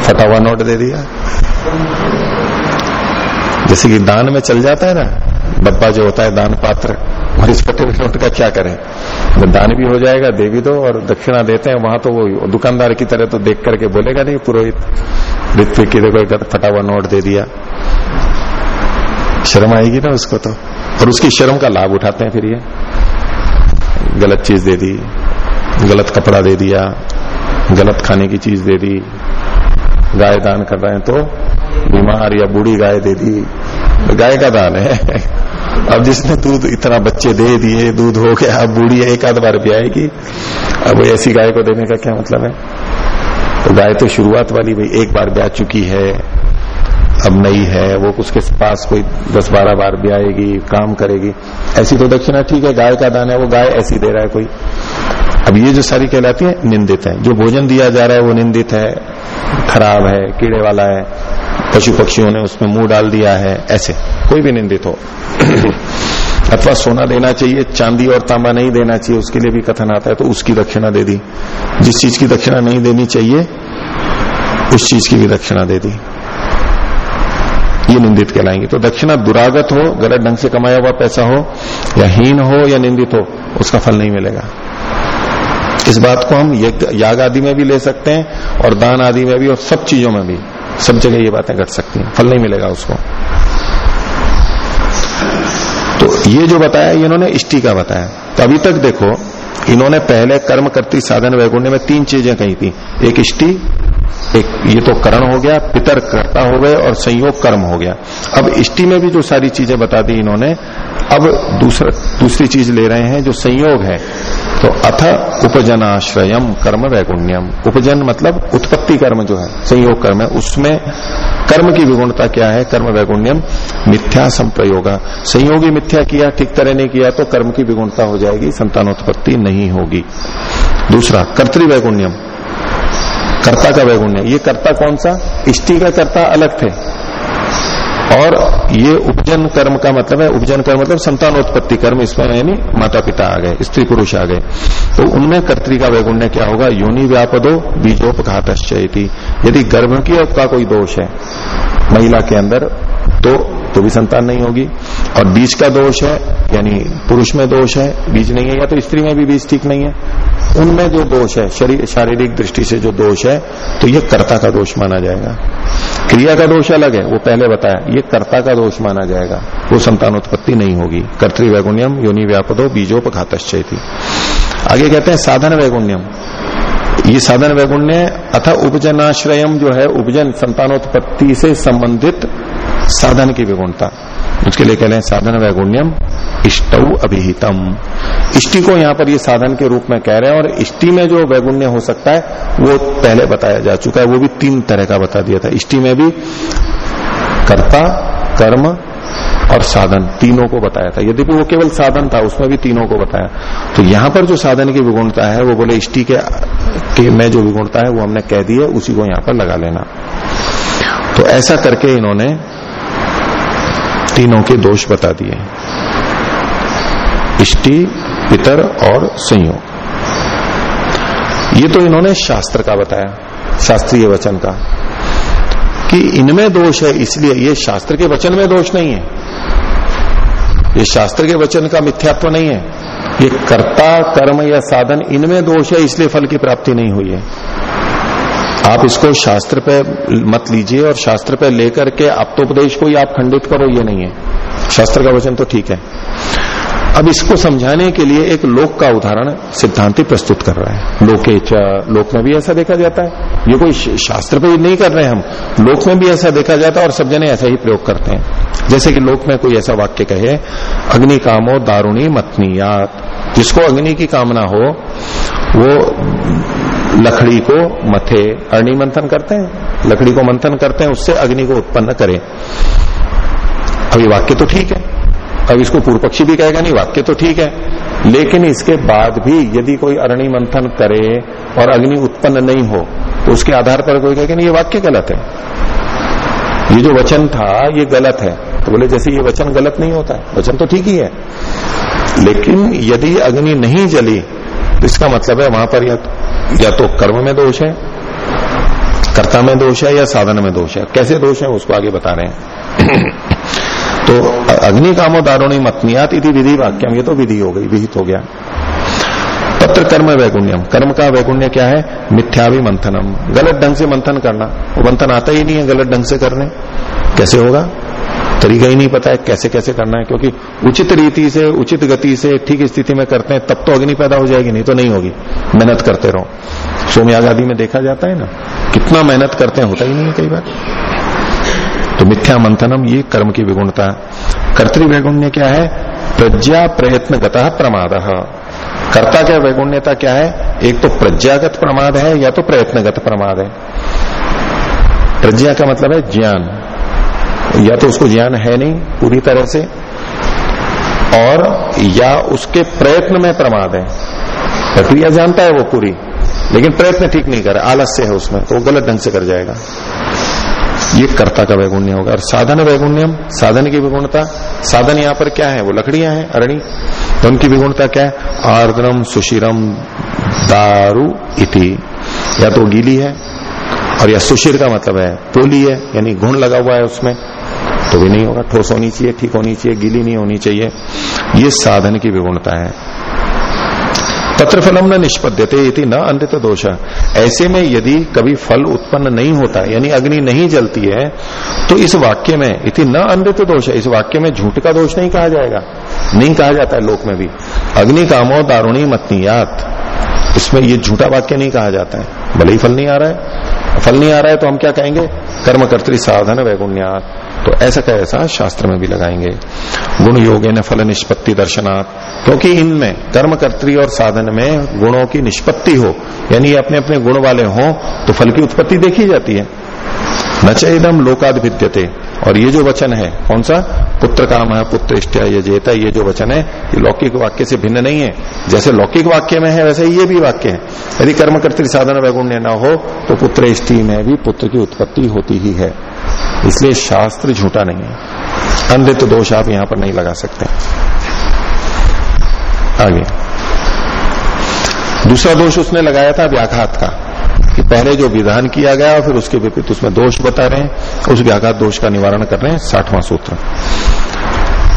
फटा हुआ नोट दे दिया। जैसे कि दान में चल जाता है ना डब्बा जो होता है दान पात्र, और इस फटे हुए नोट का क्या करें? तो दान भी हो जाएगा दे भी दो, और दक्षिणा देते हैं, वहाँ तो वो दुकानदार की तरह तो देख करके बोलेगा, नहीं, पुरोहित, ऋत्विक की देखो, एक फटा हुआ नोट दे दिया। शर्म आएगी ना उसको तो। और उसकी शर्म का लाभ उठाते हैं फिर ये। गलत चीज़ दे दी, गलत कपड़ा दे दिया, गलत खाने की चीज़ दे दी गाय दान कर रहे हैं तो बीमार या बूढ़ी गाय दे दी। तो गाय का दान है। अब जिसने दूध इतना बच्चे दे दिए, दूध हो गया, अब बूढ़ी एक आध बार भी आएगी। अब ऐसी गाय को देने का क्या मतलब है? तो गाय तो शुरुआत वाली भाई एक बार ब्याह चुकी है, अब नई है, वो उसके पास कोई दस बारह बार भी आएगी, काम करेगी। ऐसी तो दक्षिणा ठीक है, गाय का दान है, वो गाय ऐसी दे रहा है कोई। अब ये जो सारी कहलाती है, निंदित है। जो भोजन दिया जा रहा है, वो निंदित है, खराब है, कीड़े वाला है पशु पक्षियों ने उसमें मुँह डाल दिया है, ऐसे। कोई भी निंदित हो। (clears throat) अथवा सोना देना चाहिए, चांदी और तांबा नहीं देना चाहिए, उसके लिए भी कथन आता है तो उसकी दक्षिणा दे दी। जिस चीज़ की दक्षिणा नहीं देनी चाहिए, उस चीज़ की भी दक्षिणा दे दी। ये निंदित कहलाएँगे। तो दक्षिणा दुरागत हो, गलत ढंग से कमाया हुआ पैसा हो, या हीन हो, या निंदित हो, उसका फल नहीं मिलेगा। इस बात को हम याग आदि में भी ले सकते हैं और दान आदि में भी और सब चीज़ों में भी। सब जगह ये बातें घट सकती हैं। फल नहीं मिलेगा उसको। तो ये जो बताया इन्होंने इष्टि का बताया। तो अभी तक देखो, इन्होंने पहले कर्म करती साधन वैगुण्य में तीन चीज़ें कही थी। एक इष्टि, एक ये तो करण हो गया, पितर कर्ता हो गए और संयोग कर्म हो गया। अब इष्टि में भी जो सारी चीज़ें बता दी इन्होंने, अब दूसरा, दूसरी चीज़ ले रहे हैं जो संयोग है। तो अथ उपजनाश्रयम कर्म वैगुण्यम उपजन मतलब उत्पत्ति कर्म जो है, संयोग कर्म है। उसमें कर्म की विगुणता क्या है? कर्म वैगुण्यम मिथ्या संप्रयोग। संयोगी मिथ्या किया, ठीक तरह ने किया तो कर्म की विगुणता हो जाएगी, संतानोत्पत्ति नहीं होगी। दूसरा कर्तृवैगुण्यम कर्ता का वैगुण्य। ये कर्ता कौन सा? इष्टि का कर्ता अलग थे। और ये उपजन कर्म का मतलब है, उपजन कर्म मतलब संतानोत्पत्ति कर्म, इसमें यानी माता पिता आ गए, स्त्री पुरुष आ गए। तो उनमें कर्तिका का वैगुण्य क्या होगा? योनि व्यापदो बीजोपघात यदि गर्भ की का कोई दोष है, महिला के अंदर तो तो भी संतान नहीं होगी। और बीज का दोष है, यानी पुरुष में दोष है, बीज नहीं है, या तो स्त्री में भी बीज ठीक नहीं है। उनमें जो दोष है, शरीर, शारीरिक दृष्टि से जो दोष है तो ये कर्ता का दोष माना जाएगा। क्रिया का दोष अलग है, वो पहले बताया, ये कर्ता का दोष माना जाएगा। वो संतानोत्पत्ति नहीं होगी। कर्तृ वैगुण्यम, योनि व्यापदो बीजोपघात आगे कहते हैं साधन वैगुण्यम। ये साधन वैगुण्य अथा उपजनाश्रयम जो है, उपजन, संतानोत्पत्ति से संबंधित साधन की विगुणता। उसके लिए कह रहे हैं साधन वैगुण्यम इष्टौ अभिहितम। इष्टि को यहाँ पर ये साधन के रूप में कह रहे हैं और इष्टि में जो वैगुण्य हो सकता है वो पहले बताया जा चुका है वो भी तीन तरह का बता दिया था। इष्टि में भी कर्ता कर्म और साधन तीनों को बताया था। यदि वो केवल साधन था उसमें भी तीनों को बताया। तो यहाँ पर जो साधन की विगुणता है वो बोले इष्टि के, के में जो विगुणता है वो हमने कह दी है उसी को यहाँ पर लगा लेना। तो ऐसा करके इन्होंने तीनों के दोष बता दिए इष्टि, पितर और संयोग। ये तो इन्होंने शास्त्र का बताया, शास्त्रीय वचन का, कि इनमें दोष है, इसलिए ये शास्त्र के वचन में दोष नहीं है। ये शास्त्र के वचन का मिथ्यात्व नहीं है। ये कर्ता, कर्म या साधन इनमें दोष है, इसलिए फल की प्राप्ति नहीं हुई है। आप इसको शास्त्र पे मत लीजिए और शास्त्र पे लेकर के आप आप्तोपदेश को ही आप खंडित करो, ये नहीं है। शास्त्र का वचन तो ठीक है। अब इसको समझाने के लिए एक लोक का उदाहरण सिद्धांति प्रस्तुत कर रहा है। लोके लोक में भी ऐसा देखा जाता है। ये कोई शास्त्र पे नहीं कर रहे हैं हम। लोक में भी ऐसा देखा जाता है और सब जने ऐसा ही प्रयोग करते हैं। जैसे कि लोक में कोई ऐसा वाक्य कहे, अग्नि कामो दारुणी मतनीयात। जिसको अग्नि की कामना हो, वो लकड़ी को मथे अग्नि मंथन करते हैं। लकड़ी को मंथन करते हैं उससे अग्नि को उत्पन्न करें। ये वाक्य तो ठीक है। अब इसको पूर्व पक्षी भी कहेगा नहीं वाक्य तो ठीक है। लेकिन इसके बाद भी यदि कोई अरणि मंथन करे और अग्नि उत्पन्न नहीं हो तो उसके आधार पर कोई कहेगा नहीं ये वाक्य गलत है। ये जो वचन था ये गलत है। तो बोले जैसे ये वचन गलत नहीं होता है वचन तो ठीक ही है। लेकिन यदि अग्नि नहीं जली तो इसका मतलब है वहाँ पर या, या तो कर्म में दोष है, कर्ता में दोष है या साधन में दोष है। कैसे दोष है उसको आगे बता रहे हैं। (clears throat) तो अग्नि कामो दारुणी मतनियात इति विधि वाक्यम। ये तो विधि हो गई, विहित हो गया। पत्र कर्म वैगुण्यम। कर्म का वैगुण्य क्या है? मिथ्याभि मंथनम गलत ढंग से मंथन करना। वो मंथन आता ही नहीं है गलत ढंग से करने। कैसे होगा? तरीका ही नहीं पता है कैसे कैसे करना है, क्योंकि उचित रीति से, उचित गति से ठीक स्थिति में करते हैं, तब तो अग्नि पैदा हो जाएगी, नहीं तो नहीं होगी। मेहनत करते रहो। सोमयाग आदि में देखा जाता है ना, कितना मेहनत करते हैं, होता ही नहीं है कई बार। तो मिथ्या मंथनम, ये कर्म की विगुणता कर्तृ वैगुण्य क्या है? प्रज्ञा प्रयत्न प्रमाद। कर्ता क्या वैगुण्यता क्या है? एक तो प्रज्ञागत प्रमाद है, या तो प्रयत्नगत प्रमाद है। प्रज्ञा का मतलब है ज्ञान। या तो उसको ज्ञान है नहीं पूरी तरह से, और या उसके प्रयत्न में प्रमाद है। प्रक्रिया जानता है वो पूरी, लेकिन प्रयत्न ठीक नहीं कर, आलस्य है उसमें तो गलत ढंग से कर जाएगा। ये कर्ता का वैगुण्य होगा। और साधन वैगुण्यम, साधन की विगुणता, साधन यहाँ पर क्या है? वो लकड़ियाँ हैं, अरणी। तो उनकी विगुणता क्या है? आर्द्रम सुशीरम दारू इति। या तो गीली है, और या सुशीर का मतलब है पोली है, यानी गुण लगा हुआ है उसमें। तो भी नहीं होगा। ठोस होनी चाहिए, ठीक होनी चाहिए, गीली नहीं होनी चाहिए। ये साधन की विगुणता है। तत्र फलम न निष्पद्यते इति न अंधित दोष। ऐसे में यदि कभी फल उत्पन्न नहीं होता, यानी अग्नि नहीं जलती है तो इस वाक्य में इति न अंधित दोष, इस वाक्य में झूठ का दोष नहीं कहा जाएगा। नहीं कहा जाता है लोक में भी। अग्नि कामो दारुणी मतनीयात। इसमें ये झूठा वाक्य नहीं कहा जाता है। भले ही फल नहीं आ रहा है। फल नहीं आ रहा है तो हम क्या कहेंगे? कर्म कर्तरी साधन वैगुण्यात। तो ऐसा का ऐसा शास्त्र में भी लगाएँगे। गुण योगे न फल निष्पत्ति दर्शनात्। क्योंकि इनमें कर्म कर्तरी और साधन में गुणों की निष्पत्ति हो, यानी अपने अपने गुण वाले हों तो फल की उत्पत्ति देखी जाती है। न चेदम लोकाद और ये जो वचन है, कौन सा? पुत्र काम है, पुत्र इष्ट ये जेता, ये जो वचन है, ये लौकिक वाक्य से भिन्न नहीं है। जैसे लौकिक वाक्य में है, वैसे ये भी वाक्य है। यदि कर्म कर्तृ साधन वैगुण्य न हो तो पुत्र इष्टि में भी पुत्र की उत्पत्ति होती ही है। इसलिए शास्त्र झूठा नहीं है। अंधित दोष आप यहाँ पर नहीं लगा सकते। आगे। दूसरा दोष उसने लगाया था व्याघात कि। पहले जो विधान किया गया फिर उसके विपरीत उसमें दोष बता रहे हैं, उस व्याघात दोष का निवारण कर रहे हैं, साठवां सूत्र।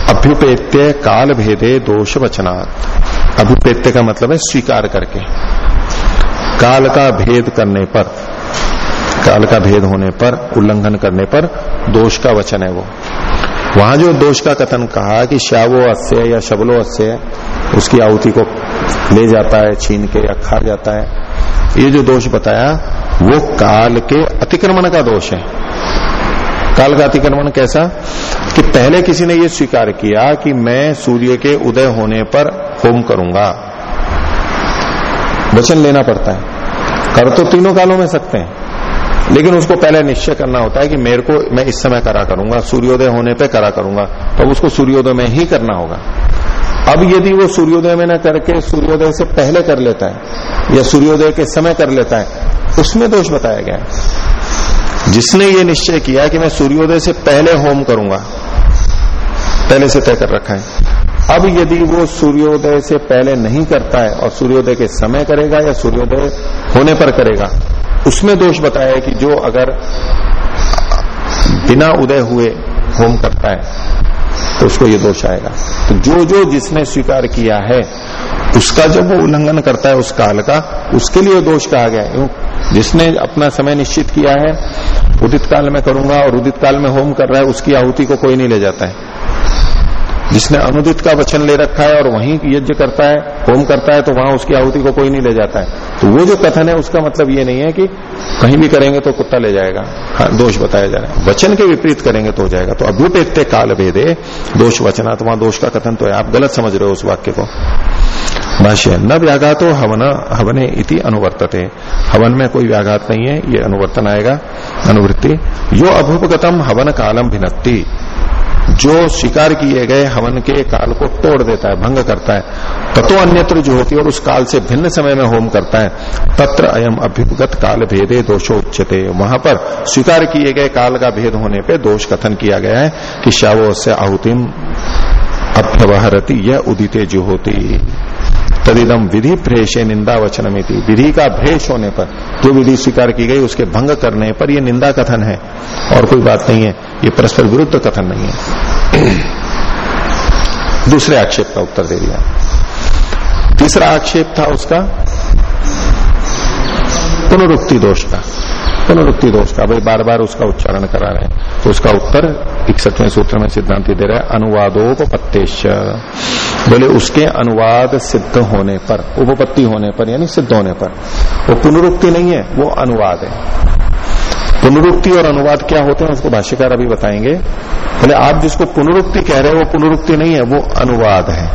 अभ्युपेत्य काल भेदे दोष वचनात् अभ्युपेत्य का मतलब है स्वीकार करके। काल का भेद करने पर, काल का भेद होने पर, उल्लंघन करने पर दोष का वचन है वो। वहाँ जो दोष का कथन कहा कि श्यावो अस्य या शबलो अस्य, उसकी आहुति को ले जाता है, छीन के या खा जाता है ये जो दोष बताया, वो काल के अतिक्रमण का दोष है। काल का अतिक्रमण कैसा? कि पहले किसी ने ये स्वीकार किया कि मैं सूर्य के उदय होने पर होम करूँगा। वचन लेना पड़ता है। कर तो तीनों कालों में सकते हैं। लेकिन उसको पहले निश्चय करना होता है कि मेरे को, मैं इस समय करा करूँगा, सूर्योदय होने पे करा करूँगा। तो उसको सूर्योदय में ही करना होगा। अब यदि वो सूर्योदय में न करके सूर्योदय से पहले कर लेता है, या सूर्योदय के समय कर लेता है, उसमें दोष बताया गया जिसने ये निश्चय किया कि मैं सूर्योदय से पहले होम करूँगा, पहले से तय कर रखा है। अब यदि वो सूर्योदय से पहले नहीं करता है और सूर्योदय के समय करेगा या सूर्योदय होने पर करेगा, उसमें दोष बताया है कि जो अगर बिना उदय हुए होम करता है तो उसको ये दोष आएगा। तो जो जो जिसने स्वीकार किया है, उसका जब वो उल्लंघन करता है उस काल का, उसके लिए दोष कहा गया है। जिसने अपना समय निश्चित किया है, उदित काल में करूँगा और उदित काल में होम कर रहा है, उसकी आहुति को कोई नहीं ले जाता है। जिसने अनुदित का वचन ले रखा है और वहीं यज्ञ करता है, होम करता है तो वहाँ उसकी आहुति को कोई नहीं ले जाता है। तो वो जो कथन है, उसका मतलब ये नहीं है कि कहीं भी करेंगे तो कुत्ता ले जाएगा। हाँ दोष बताया जा रहा है। वचन के विपरीत करेंगे तो हो जाएगा। तो अभ्युपेत्य काल भेदे दोष वचना तो वहाँ दोष का कथन तो है। आप गलत समझ रहे हो उस वाक्य को। भाष्य, न व्याघातो हवन, हवने इति अनुवर्तते। हवन में कोई व्याघात नहीं है, ये अनुवर्तन आएगा, अनुवृत्ति। यो अभुपगतम हवन कालम भिन्नति जो शिकार किए गए हवन के काल को तोड़ देता है, भंग करता है। तत्व अन्यत्र जो होती है और उस काल से भिन्न समय में होम करता है। तत्र अयम अभ्युगत काल भेदे दोषो उच्चते वहाँ पर स्वीकार किए गए काल का भेद होने पे दोष कथन किया गया है कि शावो से आहुतिम अभ्यवहरती यह उदित जो होती तदिदम विधि भ्रेषे निंदा वचनमिति। विधि का भ्रेष होने पर, जो विधि स्वीकार की गई, उसके भंग करने पर यह निंदा कथन है। और कोई बात नहीं है, ये परस्पर विरुद्ध कथन नहीं है। दूसरे आक्षेप का उत्तर दे दिया। तीसरा आक्षेप था उसका, पुनरुक्ति दोष का। पुनरुक्ति दोष का भाई बार बार उसका उच्चारण करा रहे हैं। तो उसका उत्तर इकसठवें सूत्र में सिद्धांति दे रहा है अनुवादोपत्तेश बोले, उसके अनुवाद सिद्ध होने पर, उपपत्ति होने पर, यानी सिद्ध होने पर, वो पुनरुक्ति नहीं है, वो अनुवाद है। पुनरुक्ति और अनुवाद क्या होते हैं, उसको भाष्यकार अभी बताएँगे। बोले, आप जिसको पुनरुक्ति कह रहे हो, वो पुनरुक्ति नहीं है, वो अनुवाद है।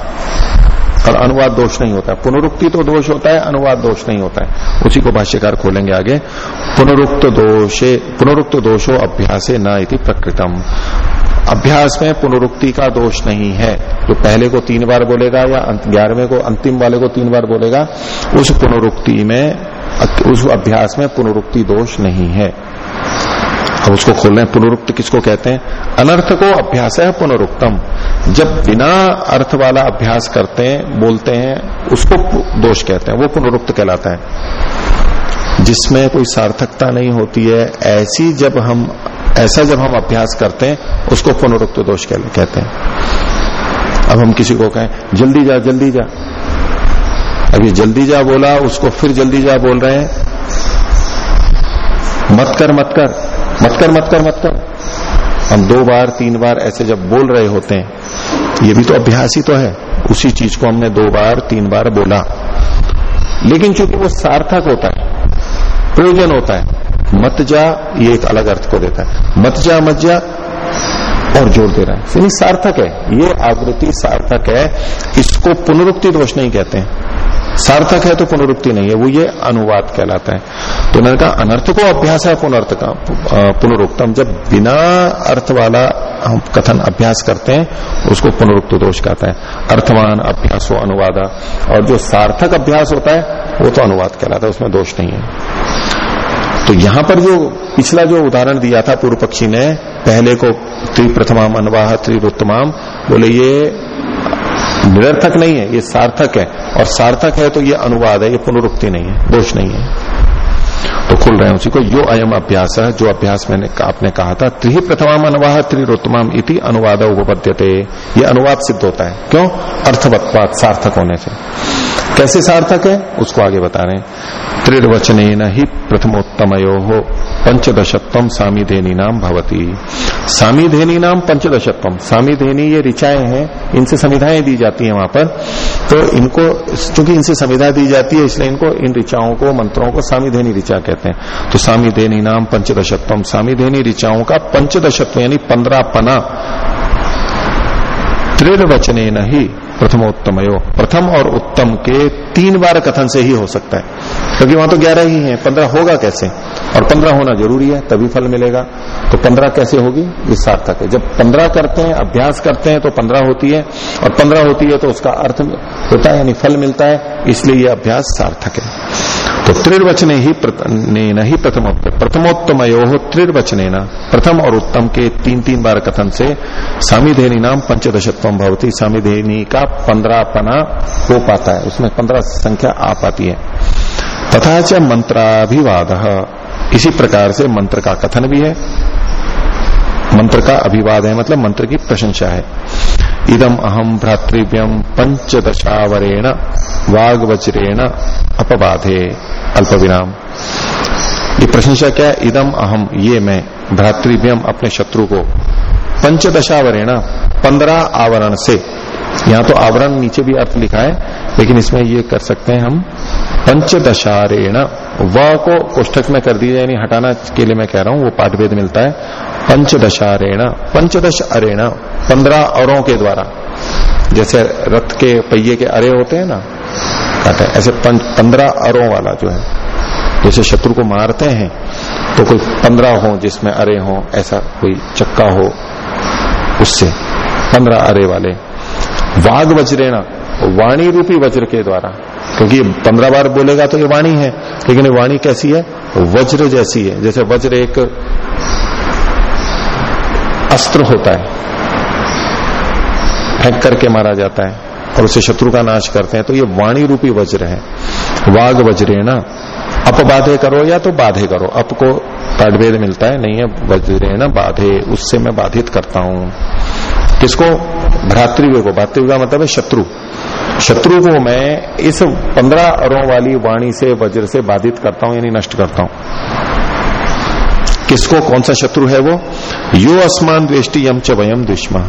और अनुवाद दोष नहीं होता है। पुनरुक्ति तो दोष होता है, अनुवाद दोष नहीं होता है। उसी को भाष्यकार खोलेंगे आगे। पुनरुक्त दोषे, पुनरुक्त दोषो अभ्यासे न इति प्रकृतम। अभ्यास में पुनरुक्ति का दोष नहीं है। जो पहले को तीन बार बोलेगा या ग्यारहवें को, अंतिम वाले को तीन बार बोलेगा, उस पुनरुक्ति में, उस अभ्यास में पुनरुक्ति दोष नहीं है। अब उसको रहे हैं, पुनरुक्त किसको कहते हैं? अनर्थ को अभ्यास है पुनरुक्तम। जब बिना अर्थ वाला अभ्यास करते हैं, बोलते हैं, उसको दोष कहते हैं, वो पुनरुक्त कहलाता है। जिसमें कोई सार्थकता नहीं होती है, ऐसी जब हम, ऐसा जब हम अभ्यास करते हैं, उसको पुनरुक्त दोष कहते हैं। अब हम किसी को कहें, जल्दी जा जल्दी जा। अब ये जल्दी जा बोला, उसको फिर जल्दी जा बोल रहे हैं। मत कर मत कर। मत कर मत कर मत कर। हम दो बार, तीन बार ऐसे जब बोल रहे होते हैं, ये भी तो अभ्यास ही तो है। उसी चीज़ को हमने दो बार, तीन बार बोला। लेकिन चूँकि वो सार्थक होता है, प्रयोजन होता है, मत जा, ये एक अलग अर्थ को देता है। मत जा मत जा, और ज़ोर दे रहा है। सार्थक है। ये आवृत्ति सार्थक है। इसको पुनरुक्ति दोष नहीं कहते हैं। सार्थक है तो पुनरुक्ति नहीं है, वो ये अनुवाद कहलाता है। तो उन्होंने कहा, अनर्थ को अभ्यास है पुनर्थ का पुनरुक्तम। जब बिना अर्थ वाला हम कथन अभ्यास करते हैं, उसको पुनरुक्त दोष कहता है। अर्थवान अभ्यास हो, अनुवादा। और जो सार्थक अभ्यास होता है, वो तो अनुवाद कहलाता है, उसमें दोष नहीं है। तो यहाँ पर जो पिछला जो उदाहरण दिया था पूर्व पक्षी ने, पहले को त्रिप्रथमाम अनवाह त्रिरुत्तमाम बोले ये निरर्थक नहीं है, ये सार्थक है। और सार्थक है तो ये अनुवाद है, ये पुनरुक्ति नहीं है, दोष नहीं है। तो खुल रहे हैं उसी को, यो अयम अभ्यास है, जो अभ्यास मैंने आपने कहा था, त्रि प्रथमाम अनुवाह त्रिरोत्तमाम इति अनुवाद उपपद्यते। ये अनुवाद सिद्ध होता है। क्यों? अर्थवत्वाद सार्थक होने से। कैसे सार्थक है? उसको आगे बता रहे हैं। त्रिर्वचन ही प्रथमोत्तमयो हो पंचदशत्व सामीधेनी नाम भवती। सामीधेनी नाम पंचदशत्वम। सामीधेनी ये ऋचाएँ हैं, इनसे संविधाएँ दी जाती हैं वहाँ पर। तो इनको चूँकि इनसे संविधा दी जाती है, इसलिए इनको इन ऋचाओं को, मंत्रों को सामीधेनी ऋचा कहते हैं। तो सामीधेनी नाम पंचदशत्वम। सामीधेनी ऋचाओं का पंचदशत्व, यानी पंद्रह पना त्रिर्वचने ही प्रथमोत्तमयो। प्रथम और उत्तम के तीन बार कथन से ही हो सकता है। क्योंकि वहाँ तो ग्यारह ही है, पंद्रह होगा कैसे? और पंद्रह होना ज़रूरी है, तभी फल मिलेगा। तो पंद्रह कैसे होगी? ये सार्थक है। जब पंद्रह करते हैं, अभ्यास करते हैं तो पंद्रह होती है। और पंद्रह होती है तो उसका अर्थ होता है, यानी फल मिलता है। इसलिए यह अभ्यास सार्थक है। तो त्रिर्वचने ही ही प्रथम प्रथमोत्तमयो त्रिर्वचने न प्रथम और उत्तम के तीन तीन बार कथन से सामिधेनी नाम पंचदशत्व भवती। सामिधेनी का पंद्रह पना हो पाता है। उसमें पंद्रह संख्या आ पाती है। तथा च मंत्राभिवाद। इसी प्रकार से मंत्र का कथन भी है। मंत्र का अभिवाद है मतलब मंत्र की प्रशंसा है। इदम अहम भ्रातृव्यम पंचदशावरेण वाग वज्रेण अपबाधे अल्प विराम ये प्रशंसा क्या है, इदम अहम, ये मैं भ्रातृव्यम अपने शत्रु को। पंचदशावरेण पंद्रह आवरण से यहाँ तो आवरण नीचे भी अर्थ लिखा है, लेकिन इसमें ये कर सकते हैं हम। पंचदशारेण, व को कोष्ठक में कर दिया, यानी हटाना के लिए मैं कह रहा हूँ, वो पाठभेद मिलता है। पंचदशारेण, पंचदश अरेण, पंद्रह अरों के द्वारा। जैसे रथ के पहिए के अरे होते हैं ना ऐसे पंद्रह अरों वाला जो है, जैसे शत्रु को मारते हैं तो कोई पंद्रह हो जिसमें अरे हो, ऐसा कोई चक्का हो, उससे पंद्रह अरे वाले। वाघ वज्रेणा वाणी रूपी वज्र के द्वारा। क्योंकि पंद्रह बार बोलेगा तो ये वाणी है। लेकिन वाणी कैसी है? वज्र जैसी है। जैसे वज्र एक अस्त्र होता है। फेंक करके मारा जाता है और उसे शत्रु का नाश करते हैं। तो ये वाणी रूपी वज्र है। वाघ वज्रे ना। अपबाधे करो या तो बाधे करो। अप को पाठभेद मिलता है। नहीं है वज्रे ना, बाधे। उससे मैं बाधित करता हूँ। किसको? भ्रातृव्य को भ्रातृव्य का मतलब है शत्रु। शत्रु को मैं इस पंद्रह अरों वाली वाणी से, वज्र से बाधित करता हूँ, यानी नष्ट करता हूँ। किसको? कौन सा शत्रु है वो? यो असमान दृष्टि यम च वयम दुश्मा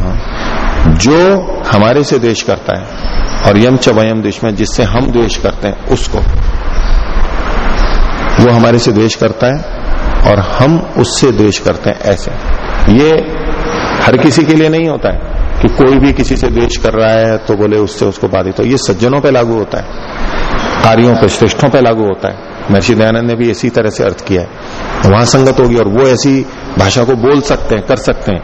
जो हमारे से द्वेष करता है, और यम च वयम दुश्मन जिससे हम द्वेष करते हैं, उसको। वो हमारे से द्वेष करता है, और हम उससे द्वेष करते हैं, ऐसे। ये हर किसी के लिए नहीं होता है। कि कोई भी किसी से द्वेष कर रहा है तो बोले उससे उसको बाधित हो। ये सज्जनों पे लागू होता है। कार्यों पे, श्रेष्ठों पे लागू होता है। महर्षि दयानंद ने भी इसी तरह से अर्थ किया है। वहाँ संगत होगी और वो ऐसी भाषा को बोल सकते हैं, कर सकते हैं।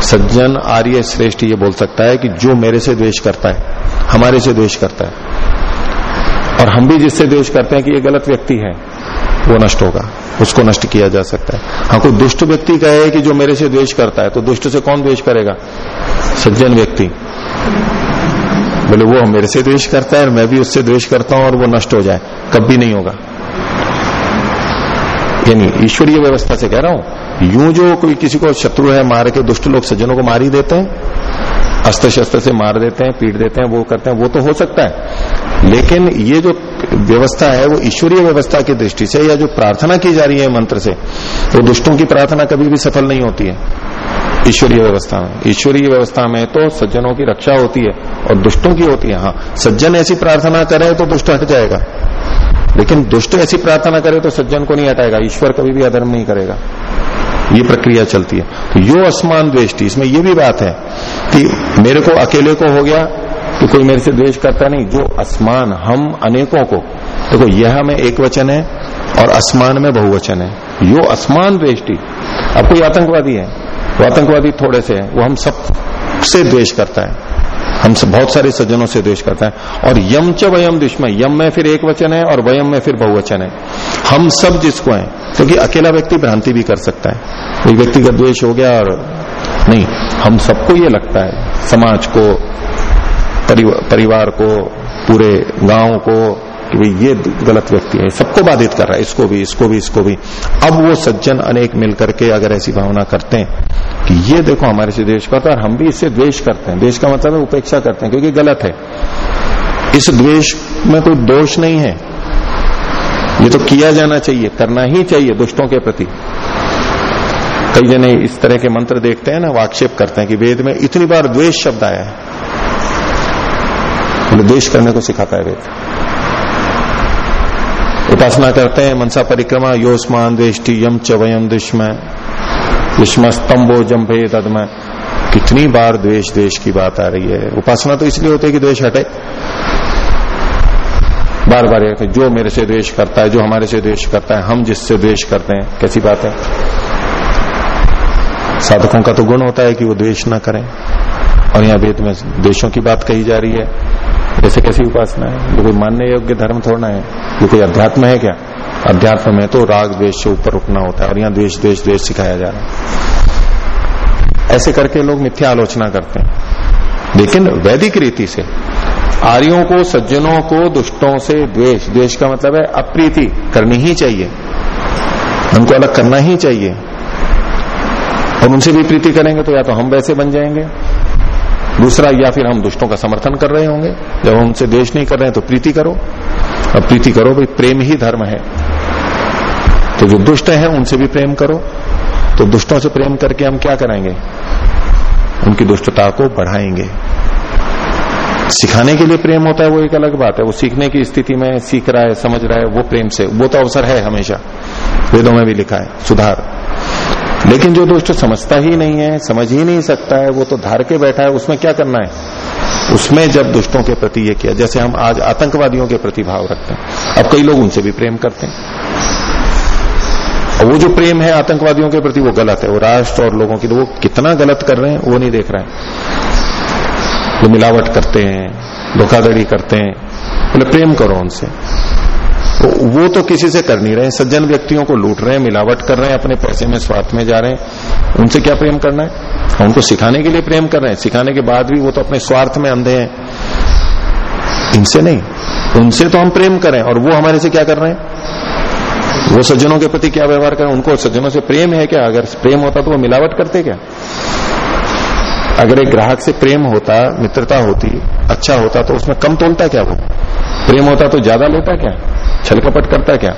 सज्जन, आर्य, श्रेष्ठ ये बोल सकता है कि जो मेरे से द्वेष करता है, हमारे से द्वेष करता है। और हम भी जिससे द्वेष करते हैं कि ये गलत व्यक्ति है वो नष्ट होगा, उसको नष्ट किया जा सकता है। हाँ कोई दुष्ट व्यक्ति कहे कि जो मेरे से द्वेष करता है तो दुष्ट से कौन द्वेष करेगा? सज्जन व्यक्ति। बोले, वो मेरे से द्वेष करता है और मैं भी उससे द्वेष करता हूँ और वो नष्ट हो जाए। कभी नहीं होगा। यानी ईश्वरीय व्यवस्था से कह रहा हूँ, यूँ जो कोई किसी को शत्रु है, मार के दुष्ट लोग सज्जनों को मार ही देते हैं अस्त्र शस्त्र से मार देते हैं, पीट देते हैं, वो करते हैं, वो तो हो सकता है। लेकिन ये जो व्यवस्था है, वो ईश्वरीय व्यवस्था की दृष्टि से या जो प्रार्थना की जा रही है मंत्र से वो दुष्टों की प्रार्थना कभी भी सफल नहीं होती है। ईश्वरीय व्यवस्था में, ईश्वरीय व्यवस्था में तो सज्जनों की रक्षा होती है और दुष्टों की होती है हाँ। सज्जन ऐसी प्रार्थना करे तो दुष्ट हट जाएगा। लेकिन दुष्ट ऐसी प्रार्थना करे तो सज्जन को नहीं हटाएगा, ईश्वर कभी भी अधर्म नहीं करेगा। ये प्रक्रिया चलती है। तो यो असमान द्वेष्टि, इसमें ये भी बात है कि मेरे को, अकेले को हो गया तो कोई मेरे से द्वेष करता नहीं। जो असमान, हम अनेकों को, देखो तो यह में एक वचन है और असमान में बहुवचन है। यो असमान द्वेष्टि। अब कोई आतंकवादी है, वो आतंकवादी थोड़े से है, वो हम सबसे द्वेष करता है। हम बहुत सारे सज्जनों से द्वेष करते हैं। और यम च वयम दुश्मन यम में फिर एक वचन है और वयम में फिर बहुवचन है। हम सब जिसको है, क्योंकि अकेला व्यक्ति भ्रांति भी कर सकता है। एक व्यक्ति का द्वेष हो गया और नहीं, हम सबको ये लगता है, समाज को परिवार को, पूरे गाँव को कि भाई ये गलत व्यक्ति है, सबको बाधित कर रहा है, इसको भी इसको भी इसको भी। अब वो सज्जन अनेक मिलकर के अगर ऐसी भावना करते हैं कि ये देखो हमारे से द्वेष करता है और हम भी इससे द्वेष करते हैं। द्वेष का मतलब है उपेक्षा करते हैं, क्योंकि गलत है। इस द्वेष में कोई दोष नहीं है। ये तो किया जाना चाहिए, करना ही चाहिए दुष्टों के प्रति। कई जने इस तरह के मंत्र देखते हैं ना वाक्षेप करते हैं कि वेद में इतनी बार द्वेष शब्द आया है। द्वेष करने को सिखाता है वेद। उपासना करते हैं, मनसा परिक्रमा, योस्मान दृष्टि यम च वयम दुष्म। दुष्म स्तंभो जम्भे तदम। कितनी बार द्वेष द्वेष की बात आ रही है। उपासना तो इसलिए होती है कि द्वेष हटे। बार बार ये जो मेरे से द्वेष करता है, जो हमारे से द्वेष करता है, हम जिससे द्वेष करते हैं, कैसी बात है? साधकों का तो गुण होता है कि वो द्वेष ना करें। और यहाँ वेद में देशों की बात कही जा रही है। ऐसे कैसी उपासना है ये कोई मानने योग्य धर्म थोड़ा है ये कोई अध्यात्म है क्या? अध्यात्म में तो राग, द्वेष से ऊपर उठना होता है और यहाँ द्वेष द्वेष द्वेष सिखाया जा रहा है। ऐसे करके लोग मिथ्या आलोचना करते हैं। लेकिन वैदिक रीति से, आर्यों को, सज्जनों को, दुष्टों से द्वेष द्वेष का मतलब है अप्रीति करनी ही चाहिए। उनको अलग करना ही चाहिए। और उनसे भी प्रीति करेंगे तो या तो हम वैसे बन जाएँगे दूसरा, या फिर हम दुष्टों का समर्थन कर रहे होंगे। जब हम उनसे देश नहीं कर रहे हैं तो प्रीति करो। अब प्रीति करो, भाई, प्रेम ही धर्म है। तो जो दुष्ट है, उनसे भी प्रेम करो। तो दुष्टों से प्रेम करके हम क्या कराएँगे उनकी दुष्टता को बढ़ाएँगे। सिखाने के लिए प्रेम होता है, वो एक अलग बात है। वो सीखने की स्थिति में सीख रहा है, समझ रहा है, वो प्रेम से। वो तो अवसर है हमेशा। वेदों में भी लिखा है, सुधार। लेकिन जो दुष्ट समझता ही नहीं है, समझ ही नहीं सकता है, वो तो धार के बैठा है, उसमें क्या करना है? उसमें जब दुष्टों के प्रति ये किया, जैसे हम आज आतंकवादियों के प्रति भाव रखते हैं, अब कई लोग उनसे भी प्रेम करते हैं। और वो जो प्रेम है आतंकवादियों के प्रति, वो गलत है। वो राष्ट्र और लोगों की वो कितना गलत कर रहे हैं, वो नहीं देख रहे हैं। वो मिलावट करते हैं, धोखाधड़ी करते हैं। बोले, प्रेम करो उनसे। तो वो तो किसी से कर नहीं रहे सज्जन व्यक्तियों को लूट रहे हैं, मिलावट कर रहे हैं, अपने पैसे में स्वार्थ में जा रहे हैं। उनसे क्या प्रेम करना है? उनको सिखाने के लिए प्रेम कर रहे हैं। सिखाने के बाद भी वो तो अपने स्वार्थ में अंधे हैं। इनसे नहीं। उनसे तो हम प्रेम करें। और वो हमारे से क्या कर रहे हैं? वो सज्जनों के प्रति क्या व्यवहार करें? उनको सज्जनों से प्रेम है क्या? अगर प्रेम होता तो वो मिलावट करते क्या? अगर एक ग्राहक से प्रेम होता, मित्रता होती अच्छा होता तो उसमें कम तोलता क्या वो? प्रेम होता तो ज़्यादा लेता क्या? छल कपट करता क्या?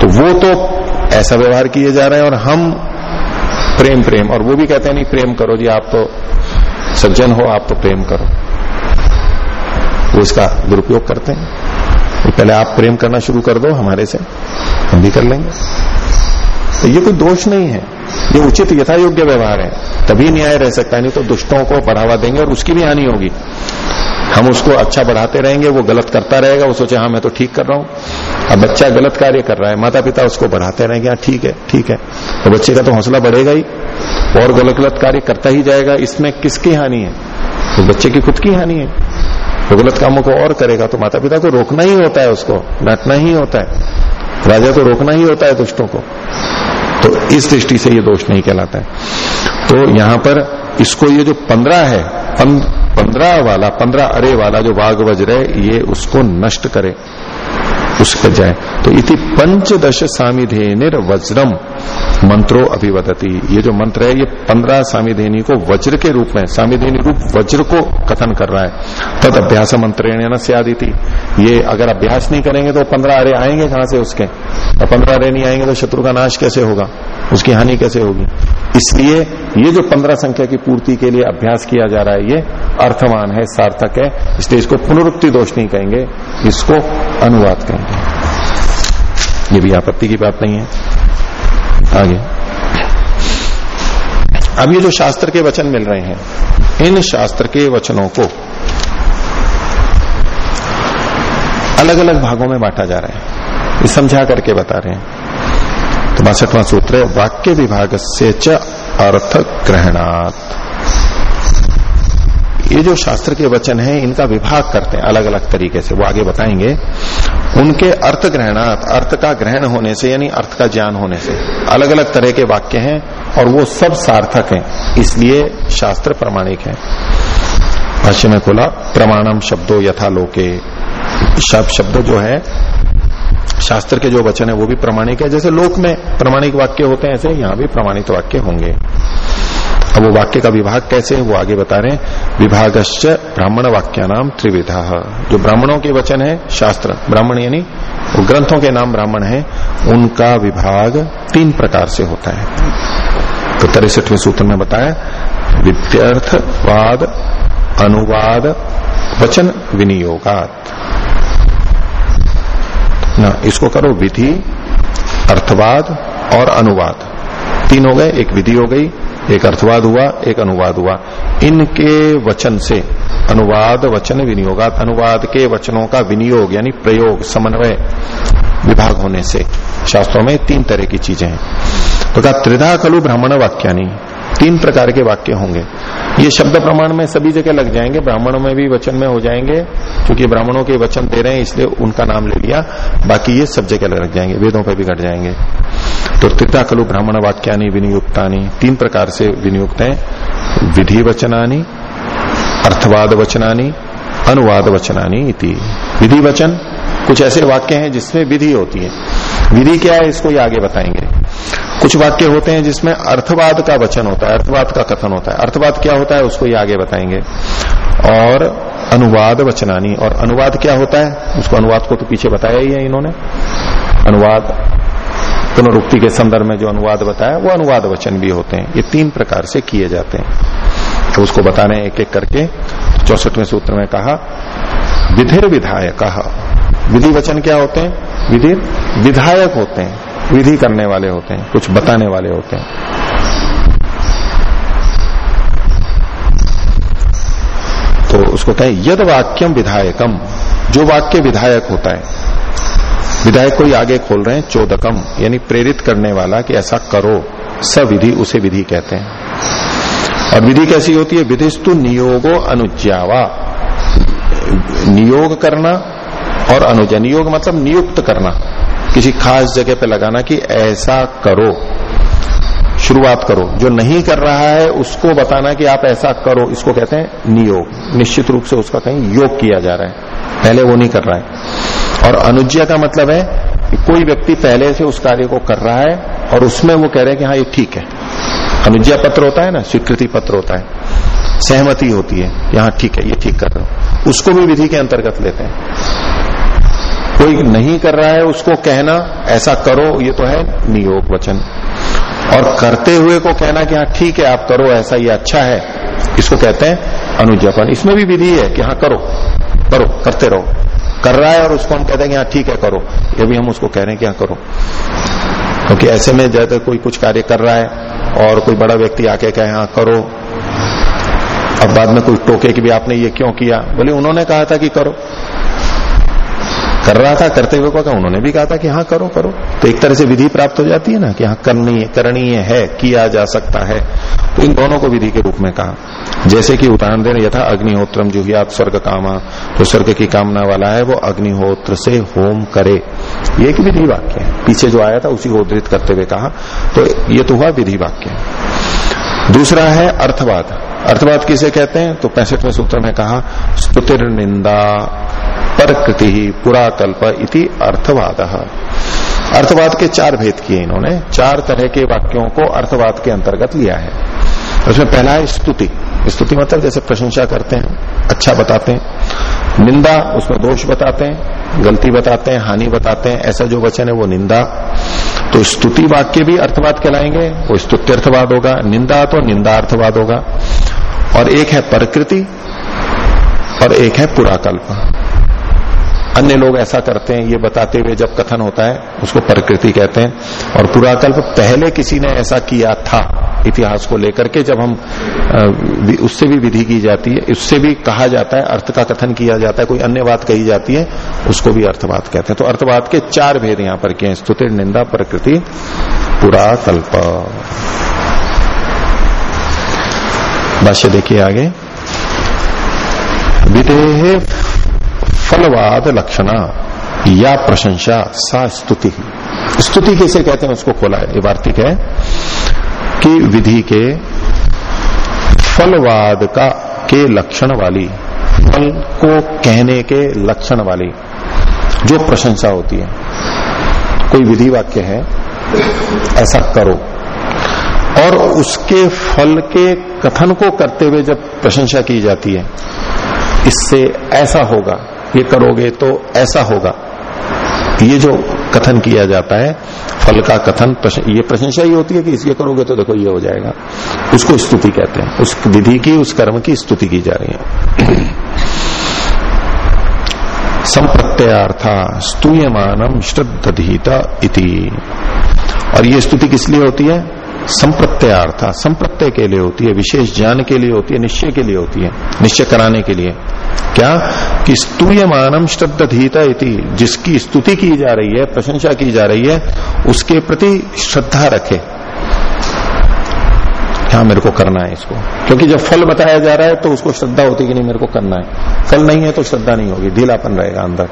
तो वो तो ऐसा व्यवहार किए जा रहे हैं और हम प्रेम प्रेम। और वो भी कहते हैं, नहीं, प्रेम करो जी, आप तो सज्जन हो, आप तो प्रेम करो। वो इसका दुरुपयोग करते हैं। तो पहले आप प्रेम करना शुरू कर दो, हमारे से, हम भी कर लेंगे। तो ये कोई दोष नहीं है। ये उचित यथा योग्य व्यवहार है। तभी न्याय रह सकता है, नहीं तो दुष्टों को बढ़ावा देंगे और उसकी भी हानि होगी। हम उसको अच्छा बढ़ाते रहेंगे, वो गलत करता रहेगा, वो सोचे हाँ मैं तो ठीक कर रहा हूँ। अब बच्चा गलत कार्य कर रहा है माता पिता उसको बढ़ाते रहेंगे हाँ ठीक है ठीक है। तो बच्चे का तो हौसला बढ़ेगा ही, और गलत गलत कार्य करता ही जाएगा, इसमें किसकी हानि है? तो बच्चे की खुद की हानि है। तो गलत कामों को और करेगा तो माता पिता को रोकना ही होता है उसको, डांटना ही होता है। राजा को रोकना ही होता है दुष्टों को। तो इस दृष्टि से ये दोष नहीं कहलाता है। तो यहाँ पर इसको ये जो पंद्रह है पंद्रह वाला, पंद्रह अरे वाला जो वाघ वज्र है, ये उसको नष्ट करे उस पर जाए तो इति पंचदश सामिधे वज्रम मंत्रो अभिवदती। ये जो मंत्र है, ये पंद्रह सामिधेनी को वज्र के रूप में, सामिधेनी रूप वज्र को कथन कर रहा है। तद अभ्यास मंत्रेण से आदि थी ये अगर अभ्यास नहीं करेंगे तो पंद्रह अरे आएँगे कहाँ से उसके? और पंद्रह अरे नहीं आएँगे तो शत्रु का नाश कैसे होगा? उसकी हानि कैसे होगी? इसलिए ये जो पंद्रह संख्या की पूर्ति के लिए अभ्यास किया जा रहा है, ये अर्थवान है, सार्थक है। इसलिए इसको पुनरुक्ति दोष नहीं कहेंगे, इसको अनुवाद कहेंगे। ये भी आपत्ति की बात नहीं है। आगे। अब ये जो शास्त्र के वचन मिल रहे हैं, इन शास्त्र के वचनों को अलग अलग भागों में बांटा जा रहा है। ये समझा करके बता रहे हैं। तो बासठवां सूत्र है, वाक्य विभाग से च अर्थ ग्रहणात् ये जो शास्त्र के वचन हैं, इनका विभाग करते हैं अलग अलग तरीके से। वो आगे बताएँगे। उनके अर्थ ग्रहणात् अर्थ का ग्रहण होने से, यानी अर्थ का ज्ञान होने से अलग अलग तरह के वाक्य हैं और वो सब सार्थक हैं। इसलिए शास्त्र प्रमाणिक है। भाष्य में खोला प्रमाणम शब्दों यथा लोके। शब्द जो है, शास्त्र के जो वचन है, वो भी प्रमाणिक है। जैसे लोक में प्रमाणिक वाक्य होते हैं, ऐसे यहाँ भी प्रमाणित वाक्य होंगे। अब वो वाक्य का विभाग कैसे है, वो आगे बता रहे हैं। विभागश्च ब्राह्मण वाक्या नाम त्रिविधा। जो ब्राह्मणों के वचन है, शास्त्र, ब्राह्मण यानी ग्रंथों के नाम ब्राह्मण है, उनका विभाग तीन प्रकार से होता है। तो तिरसठवें सूत्र में बताया विद्यार्थवाद अनुवाद, वचन विनियोगात। ना, इसको करो विधि, अर्थवाद और अनुवाद। तीन हो गए, एक विधि हो गई एक अर्थवाद हुआ, एक अनुवाद हुआ। इनके वचन से, अनुवाद वचन विनियोगात अनुवाद के वचनों का विनियोग यानी प्रयोग, समन्वय विभाग होने से, शास्त्रों में तीन तरह की चीज़ें हैं। तो कहा त्रिधा खलु ब्राह्मण वाक्यानी, तीन प्रकार के वाक्य होंगे। ये शब्द प्रमाण में सभी जगह लग जाएँगे, ब्राह्मणों में भी वचन में हो जाएँगे, क्योंकि ब्राह्मणों के वचन दे रहे हैं, इसलिए उनका नाम ले लिया। बाकी ये सब जगह लग जाएँगे, वेदों पर भी घट जाएँगे। तो त्रिता खलु ब्राह्मण वाक्यानी विनियुक्तानी। तीन प्रकार से विनियुक्त हैं। विधि वचनानी अर्थवाद वचनानी अनुवाद वचनानी इति। विधि वचन कुछ ऐसे वाक्य हैं जिसमें विधि होती है। विधि क्या है इसको ये आगे बताएँगे। कुछ वाक्य होते हैं जिसमें अर्थवाद का वचन होता है, अर्थवाद का कथन होता है। अर्थवाद क्या होता है उसको ये आगे बताएँगे। और अनुवाद वचनानी और अनुवाद क्या होता है, उसको अनुवाद को तो पीछे बताया ही है इन्होंने। अनुवाद पुनरुक्ति के संदर्भ में जो अनुवाद बताया, वो अनुवाद वचन भी होते हैं। ये तीन प्रकार से किए जाते हैं। तो उसको बताने एक एक करके चौसठवें सूत्र में कहा, विधिर विधायक। विधि वचन क्या होते हैं? विधि विधायक होते हैं। विधि करने वाले होते हैं, कुछ बताने वाले होते हैं। तो उसको कहें, यद वाक्यम विधायकम। जो वाक्य विधायक होता है विधायक को ही आगे खोल रहे हैं, चोदकम, यानी प्रेरित करने वाला कि ऐसा करो, सविधि उसे विधि कहते हैं। और विधि कैसी होती है? विधिस्तु नियोगो अनुज्ञावा। नियोग करना और अनुजय नियोग मतलब नियुक्त करना। किसी खास जगह पे लगाना कि ऐसा करो। शुरुआत करो। जो नहीं कर रहा है, उसको बताना कि आप ऐसा करो। इसको कहते हैं नियोग। निश्चित रूप से उसका कहीं योग किया जा रहा है। पहले वो नहीं कर रहा है। और अनुज्ञा का मतलब है कि कोई व्यक्ति पहले से उस कार्य को कर रहा है और उसमें वो कह रहे हैं कि हाँ ये ठीक है। अनुज्ञा पत्र होता है ना, स्वीकृति पत्र होता है। सहमति होती है यहाँ ठीक है, ये ठीक कर रहे हो। उसको भी विधि के अंतर्गत लेते हैं। कोई नहीं कर रहा है, उसको कहना, ऐसा करो, ये तो है नियोग वचन। और करते हुए को कहना कि हाँ ठीक है, आप करो, ऐसा ये अच्छा है। इसको कहते हैं अनुज्ञापन। इसमें भी विधि है कि हाँ करो करो, करते रहो। कर रहा है और उसको हम कहते हैं यहाँ ठीक है, करो। ये भी हम उसको कह रहे हैं कि हाँ करो। क्योंकि तो ऐसे में जैसे कोई कुछ कार्य कर रहा है और कोई बड़ा व्यक्ति आके कहे हाँ करो। अब बाद में कोई टोके कि भी आपने ये क्यों किया? बोले, उन्होंने कहा था कि करो। कर रहा था, करते हुए कहा उन्होंने भी कहा था कि हाँ करो करो। तो एक तरह से विधि प्राप्त हो जाती है ना कि हाँ करनी है करणीय है, किया जा सकता है। तो इन दोनों को विधि के रूप में कहा। जैसे कि उदाहरण देने, यथा अग्निहोत्रम जुहियात स्वर्ग कामा, जो स्वर्ग की कामना वाला है, वो अग्निहोत्र से होम करे। ये एक विधि वाक्य है। पीछे जो आया था, उसी को उद्धृत करते हुए कहा। तो ये तो हुआ विधि वाक्य। दूसरा है अर्थवाद। अर्थवाद किसे कहते हैं? तो पैंसठवें सूत्र में कहा स्तुतिर निंदा प्रकृति ही पुराकल्प इति अर्थवाद। अर्थवाद के चार भेद किए इन्होंने। चार तरह के वाक्यों को अर्थवाद के अंतर्गत लिया है। उसमें पहला है स्तुति। स्तुति मतलब जैसे प्रशंसा करते हैं अच्छा बताते हैं। निंदा, उसमें दोष बताते हैं, गलती बताते हैं, हानि बताते हैं, ऐसा जो वचन है वो निंदा। तो स्तुति वाक्य भी अर्थवाद कहलाएँगे, वो स्तुत्यर्थवाद होगा, निंदा तो निंदा अर्थवाद होगा। और एक है प्रकृति, और एक है पुराकल्प अन्य लोग ऐसा करते हैं, ये बताते हुए जब कथन होता है, उसको प्रकृति कहते हैं। और पुराकल्प पहले किसी ने ऐसा किया था, इतिहास को लेकर के जब हम उससे भी विधि की जाती है, उससे भी कहा जाता है, अर्थ का कथन किया जाता है, कोई अन्य बात कही जाती है, उसको भी अर्थवाद कहते हैं। तो अर्थवाद के चार भेद यहाँ पर किए स्तुति, निंदा, प्रकृति पुराकल्प भाष्य देखिए आगे। विधेय फलवाद लक्षणा, या प्रशंसा, सा स्तुति। स्तुति कैसे कहते हैं? उसको खोला है वार्तिक है, कि विधि के फलवाद का, के लक्षण वाली, फल को कहने के लक्षण वाली जो प्रशंसा होती है। कोई विधि वाक्य है, ऐसा करो। और उसके फल के कथन को करते हुए जब प्रशंसा की जाती है, इससे ऐसा होगा ये करोगे तो ऐसा होगा। ये जो कथन किया जाता है, फल का कथन ये प्रशंसा ही होती है कि इसलिए करोगे तो देखो ये हो जाएगा। उसको स्तुति कहते हैं। उस विधि की, उस कर्म की स्तुति की जा रही है। संप्रत्यार्था स्तूयमानम श्रद्धीता इति। और ये स्तुति किस लिए होती है? संप्रत्यार्थ संप्रत्यय के लिए होती है, विशेष ज्ञान के लिए होती है, निश्चय के लिए होती है, निश्चय कराने के लिए। क्या? कि स्तूयमानम श्रद्धीता इति, जिसकी स्तुति की जा रही है, प्रशंसा की जा रही है, उसके प्रति श्रद्धा रखे। क्या मेरे को करना है इसको? क्योंकि जब फल बताया जा रहा है तो उसको श्रद्धा होती कि नहीं, मेरे को करना है। फल नहीं है तो श्रद्धा नहीं होगी, ढीलापन रहेगा अंदर।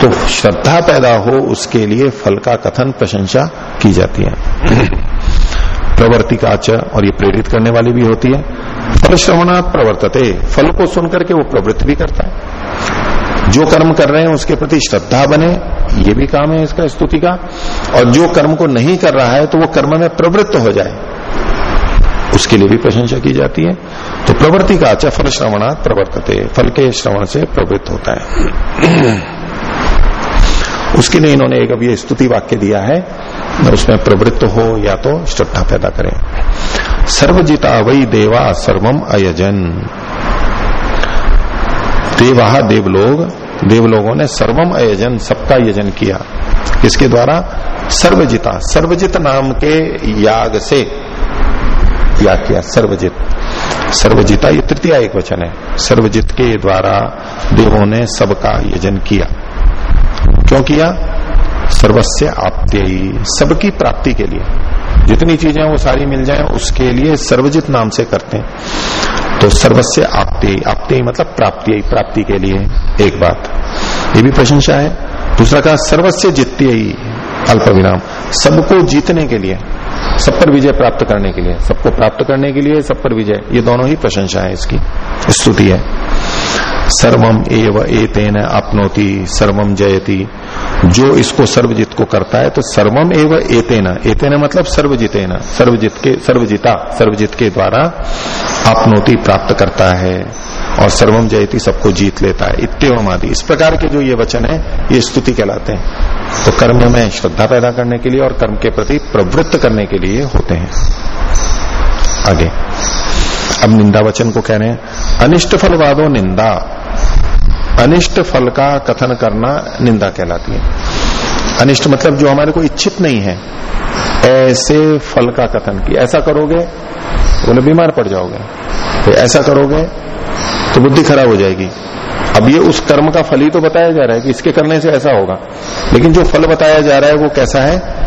तो श्रद्धा पैदा हो, उसके लिए फल का कथन, प्रशंसा की जाती है। प्रवर्तिकाच और ये प्रेरित करने वाली भी होती है। फल श्रवणात् प्रवर्तते। फल को सुनकर के वो प्रवृत्त भी करता है। जो कर्म कर रहे हैं, उसके प्रति श्रद्धा बने, ये भी काम है इसका स्तुति का। और जो कर्म को नहीं कर रहा है तो वो कर्म में प्रवृत्त हो जाए। उसके लिए भी प्रशंसा की जाती है। तो प्रवृत्ति का अच्छा फल श्रवणात् प्रवर्तते। फल के श्रवण से प्रवृत्त होता है। उसके लिए इन्होंने एक अब ये स्तुति वाक्य दिया है। उसमें प्रवृत्त हो या तो श्रद्धा पैदा करें। सर्वजिता वही देवा सर्वम अयजन। देवा देवलोग, देवलोगों ने सर्वम अयजन, सबका यजन किया। किसके द्वारा? सर्वजिता। सर्वजित नाम के याग से याग किया। सर्वजित। सर्वजिता ये तृतीय एक वचन है। सर्वजित के द्वारा देवों ने सबका यजन किया। क्यों किया? सर्वस्व आप्त्य। सबकी प्राप्ति के लिए। जितनी चीज़ें वो सारी मिल जाए, उसके लिए सर्वजित नाम से करते हैं। तो सर्वस्व आप्त्य आप्त्य मतलब प्राप्ति प्राप्ति के लिए एक बात। ये भी प्रशंसा है। दूसरा कहा, सर्वस्व जित्य, अल्प विराम। सबको जीतने के लिए, सब पर विजय प्राप्त करने के लिए, सबको प्राप्त करने के लिए, सब पर विजय। ये दोनों ही प्रशंसा है इसकी। स्तुति है। सर्वम एव एतेन अपनोति सर्वम जयति। जो इसको सर्वजित को करता है तो सर्वम एव एतेना। एतेना मतलब सर्वजितेना, सर्वजित के, सर्वजिता, सर्वजित के द्वारा अपनोति प्राप्त करता है और सर्वम जयती सबको जीत लेता है। इतम आदि। इस प्रकार के जो ये वचन है, ये स्तुति कहलाते हैं। तो कर्म में श्रद्धा पैदा करने के लिए और कर्म के प्रति प्रवृत्त करने के लिए होते हैं। आगे। अब निंदा वचन को कह रहे हैं, अनिष्ट फल वादो निंदा। अनिष्ट फल का कथन करना निंदा कहलाती है। अनिष्ट मतलब जो हमारे को इच्छित नहीं है, ऐसे फल का कथन किया ऐसा करोगे, बोले, बीमार पड़ जाओगे। तो ऐसा करोगे तो बुद्धि खराब हो जाएगी। अब ये उस कर्म का फल ही तो बताया जा रहा है कि इसके करने से ऐसा होगा। लेकिन जो फल बताया जा रहा है वो कैसा है?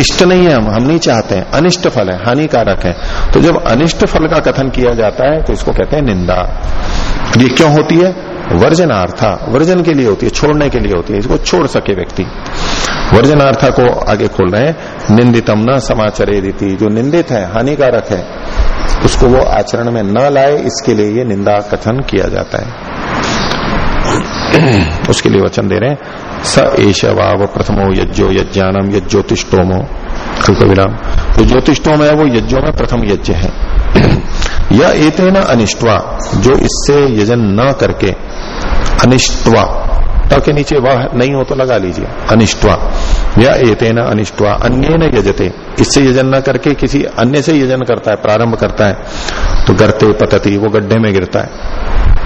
इष्ट नहीं है हम हम नहीं चाहते हैं। अनिष्ट फल है, हानिकारक है। तो जब अनिष्ट फल का कथन किया जाता है तो इसको कहते हैं निंदा। ये क्यों होती है? वर्जनार्था। वर्जन के लिए होती है, छोड़ने के लिए होती है। इसको छोड़ सके व्यक्ति। वर्जनार्था को आगे खोल रहे हैं। निंदितम न समाचरे रीति जो निंदित है, हानिकारक है, उसको वो आचरण में न लाए, इसके लिए ये निंदा कथन किया जाता है। (clears throat) उसके लिए वचन दे रहे हैं। स एष वाव प्रथमो यज्ञो यज्ञानम यज्ञोतिष्टोमो विराम। तो ज्योतिष्टोम है वो यज्ञों में प्रथम यज्ञ है। (clears throat) यह एतेना अनिष्टवा, जो इससे यजन न करके अनिष्टवा त के नीचे वह नहीं हो तो लगा लीजिए। अनिष्टवा। या एतेन अनिष्टवा। अन्य न यजते। इससे यजन न करके किसी अन्य से यजन करता है, प्रारंभ करता है। तो गर्ते पतती, वो गड्ढे में गिरता है।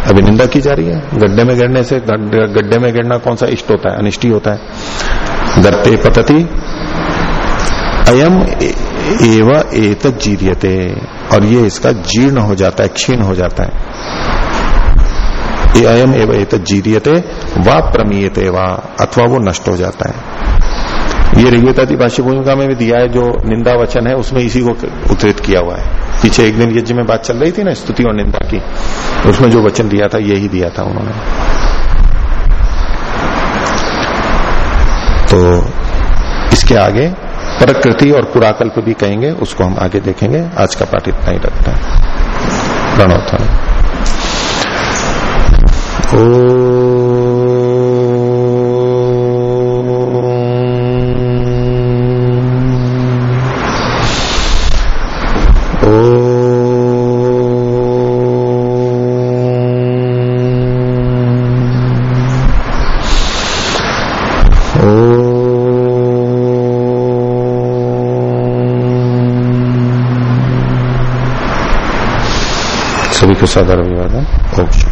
अभी निंदा की जा रही है? गड्ढे में गिरने से गड्ढे में गिरना कौन सा इष्ट होता है? अनिष्टी होता है। गर्ते पतती, अयम एवं एत जीरियते और ये इसका जीर्ण हो जाता है, क्षीण हो जाता है। ये अयम एव एत जीरियते, व प्रमीयते वा, अथवा वो नष्ट हो जाता है। ये ऋग्वेदाति भाष्य भूमिका में भी दिया है, जो निंदा वचन है, उसमें इसी को उद्धृत किया हुआ है। पीछे एक दिन यज्ञ में बात चल रही थी ना, स्तुति और निंदा की, उसमें जो वचन दिया था, यही दिया था उन्होंने। तो इसके आगे प्रकृति और पुराकल्प भी कहेंगे, उसको हम आगे देखेंगे। आज का पाठ इतना ही रखते हैं। प्रणव ओ सभी को साधारण विवाद है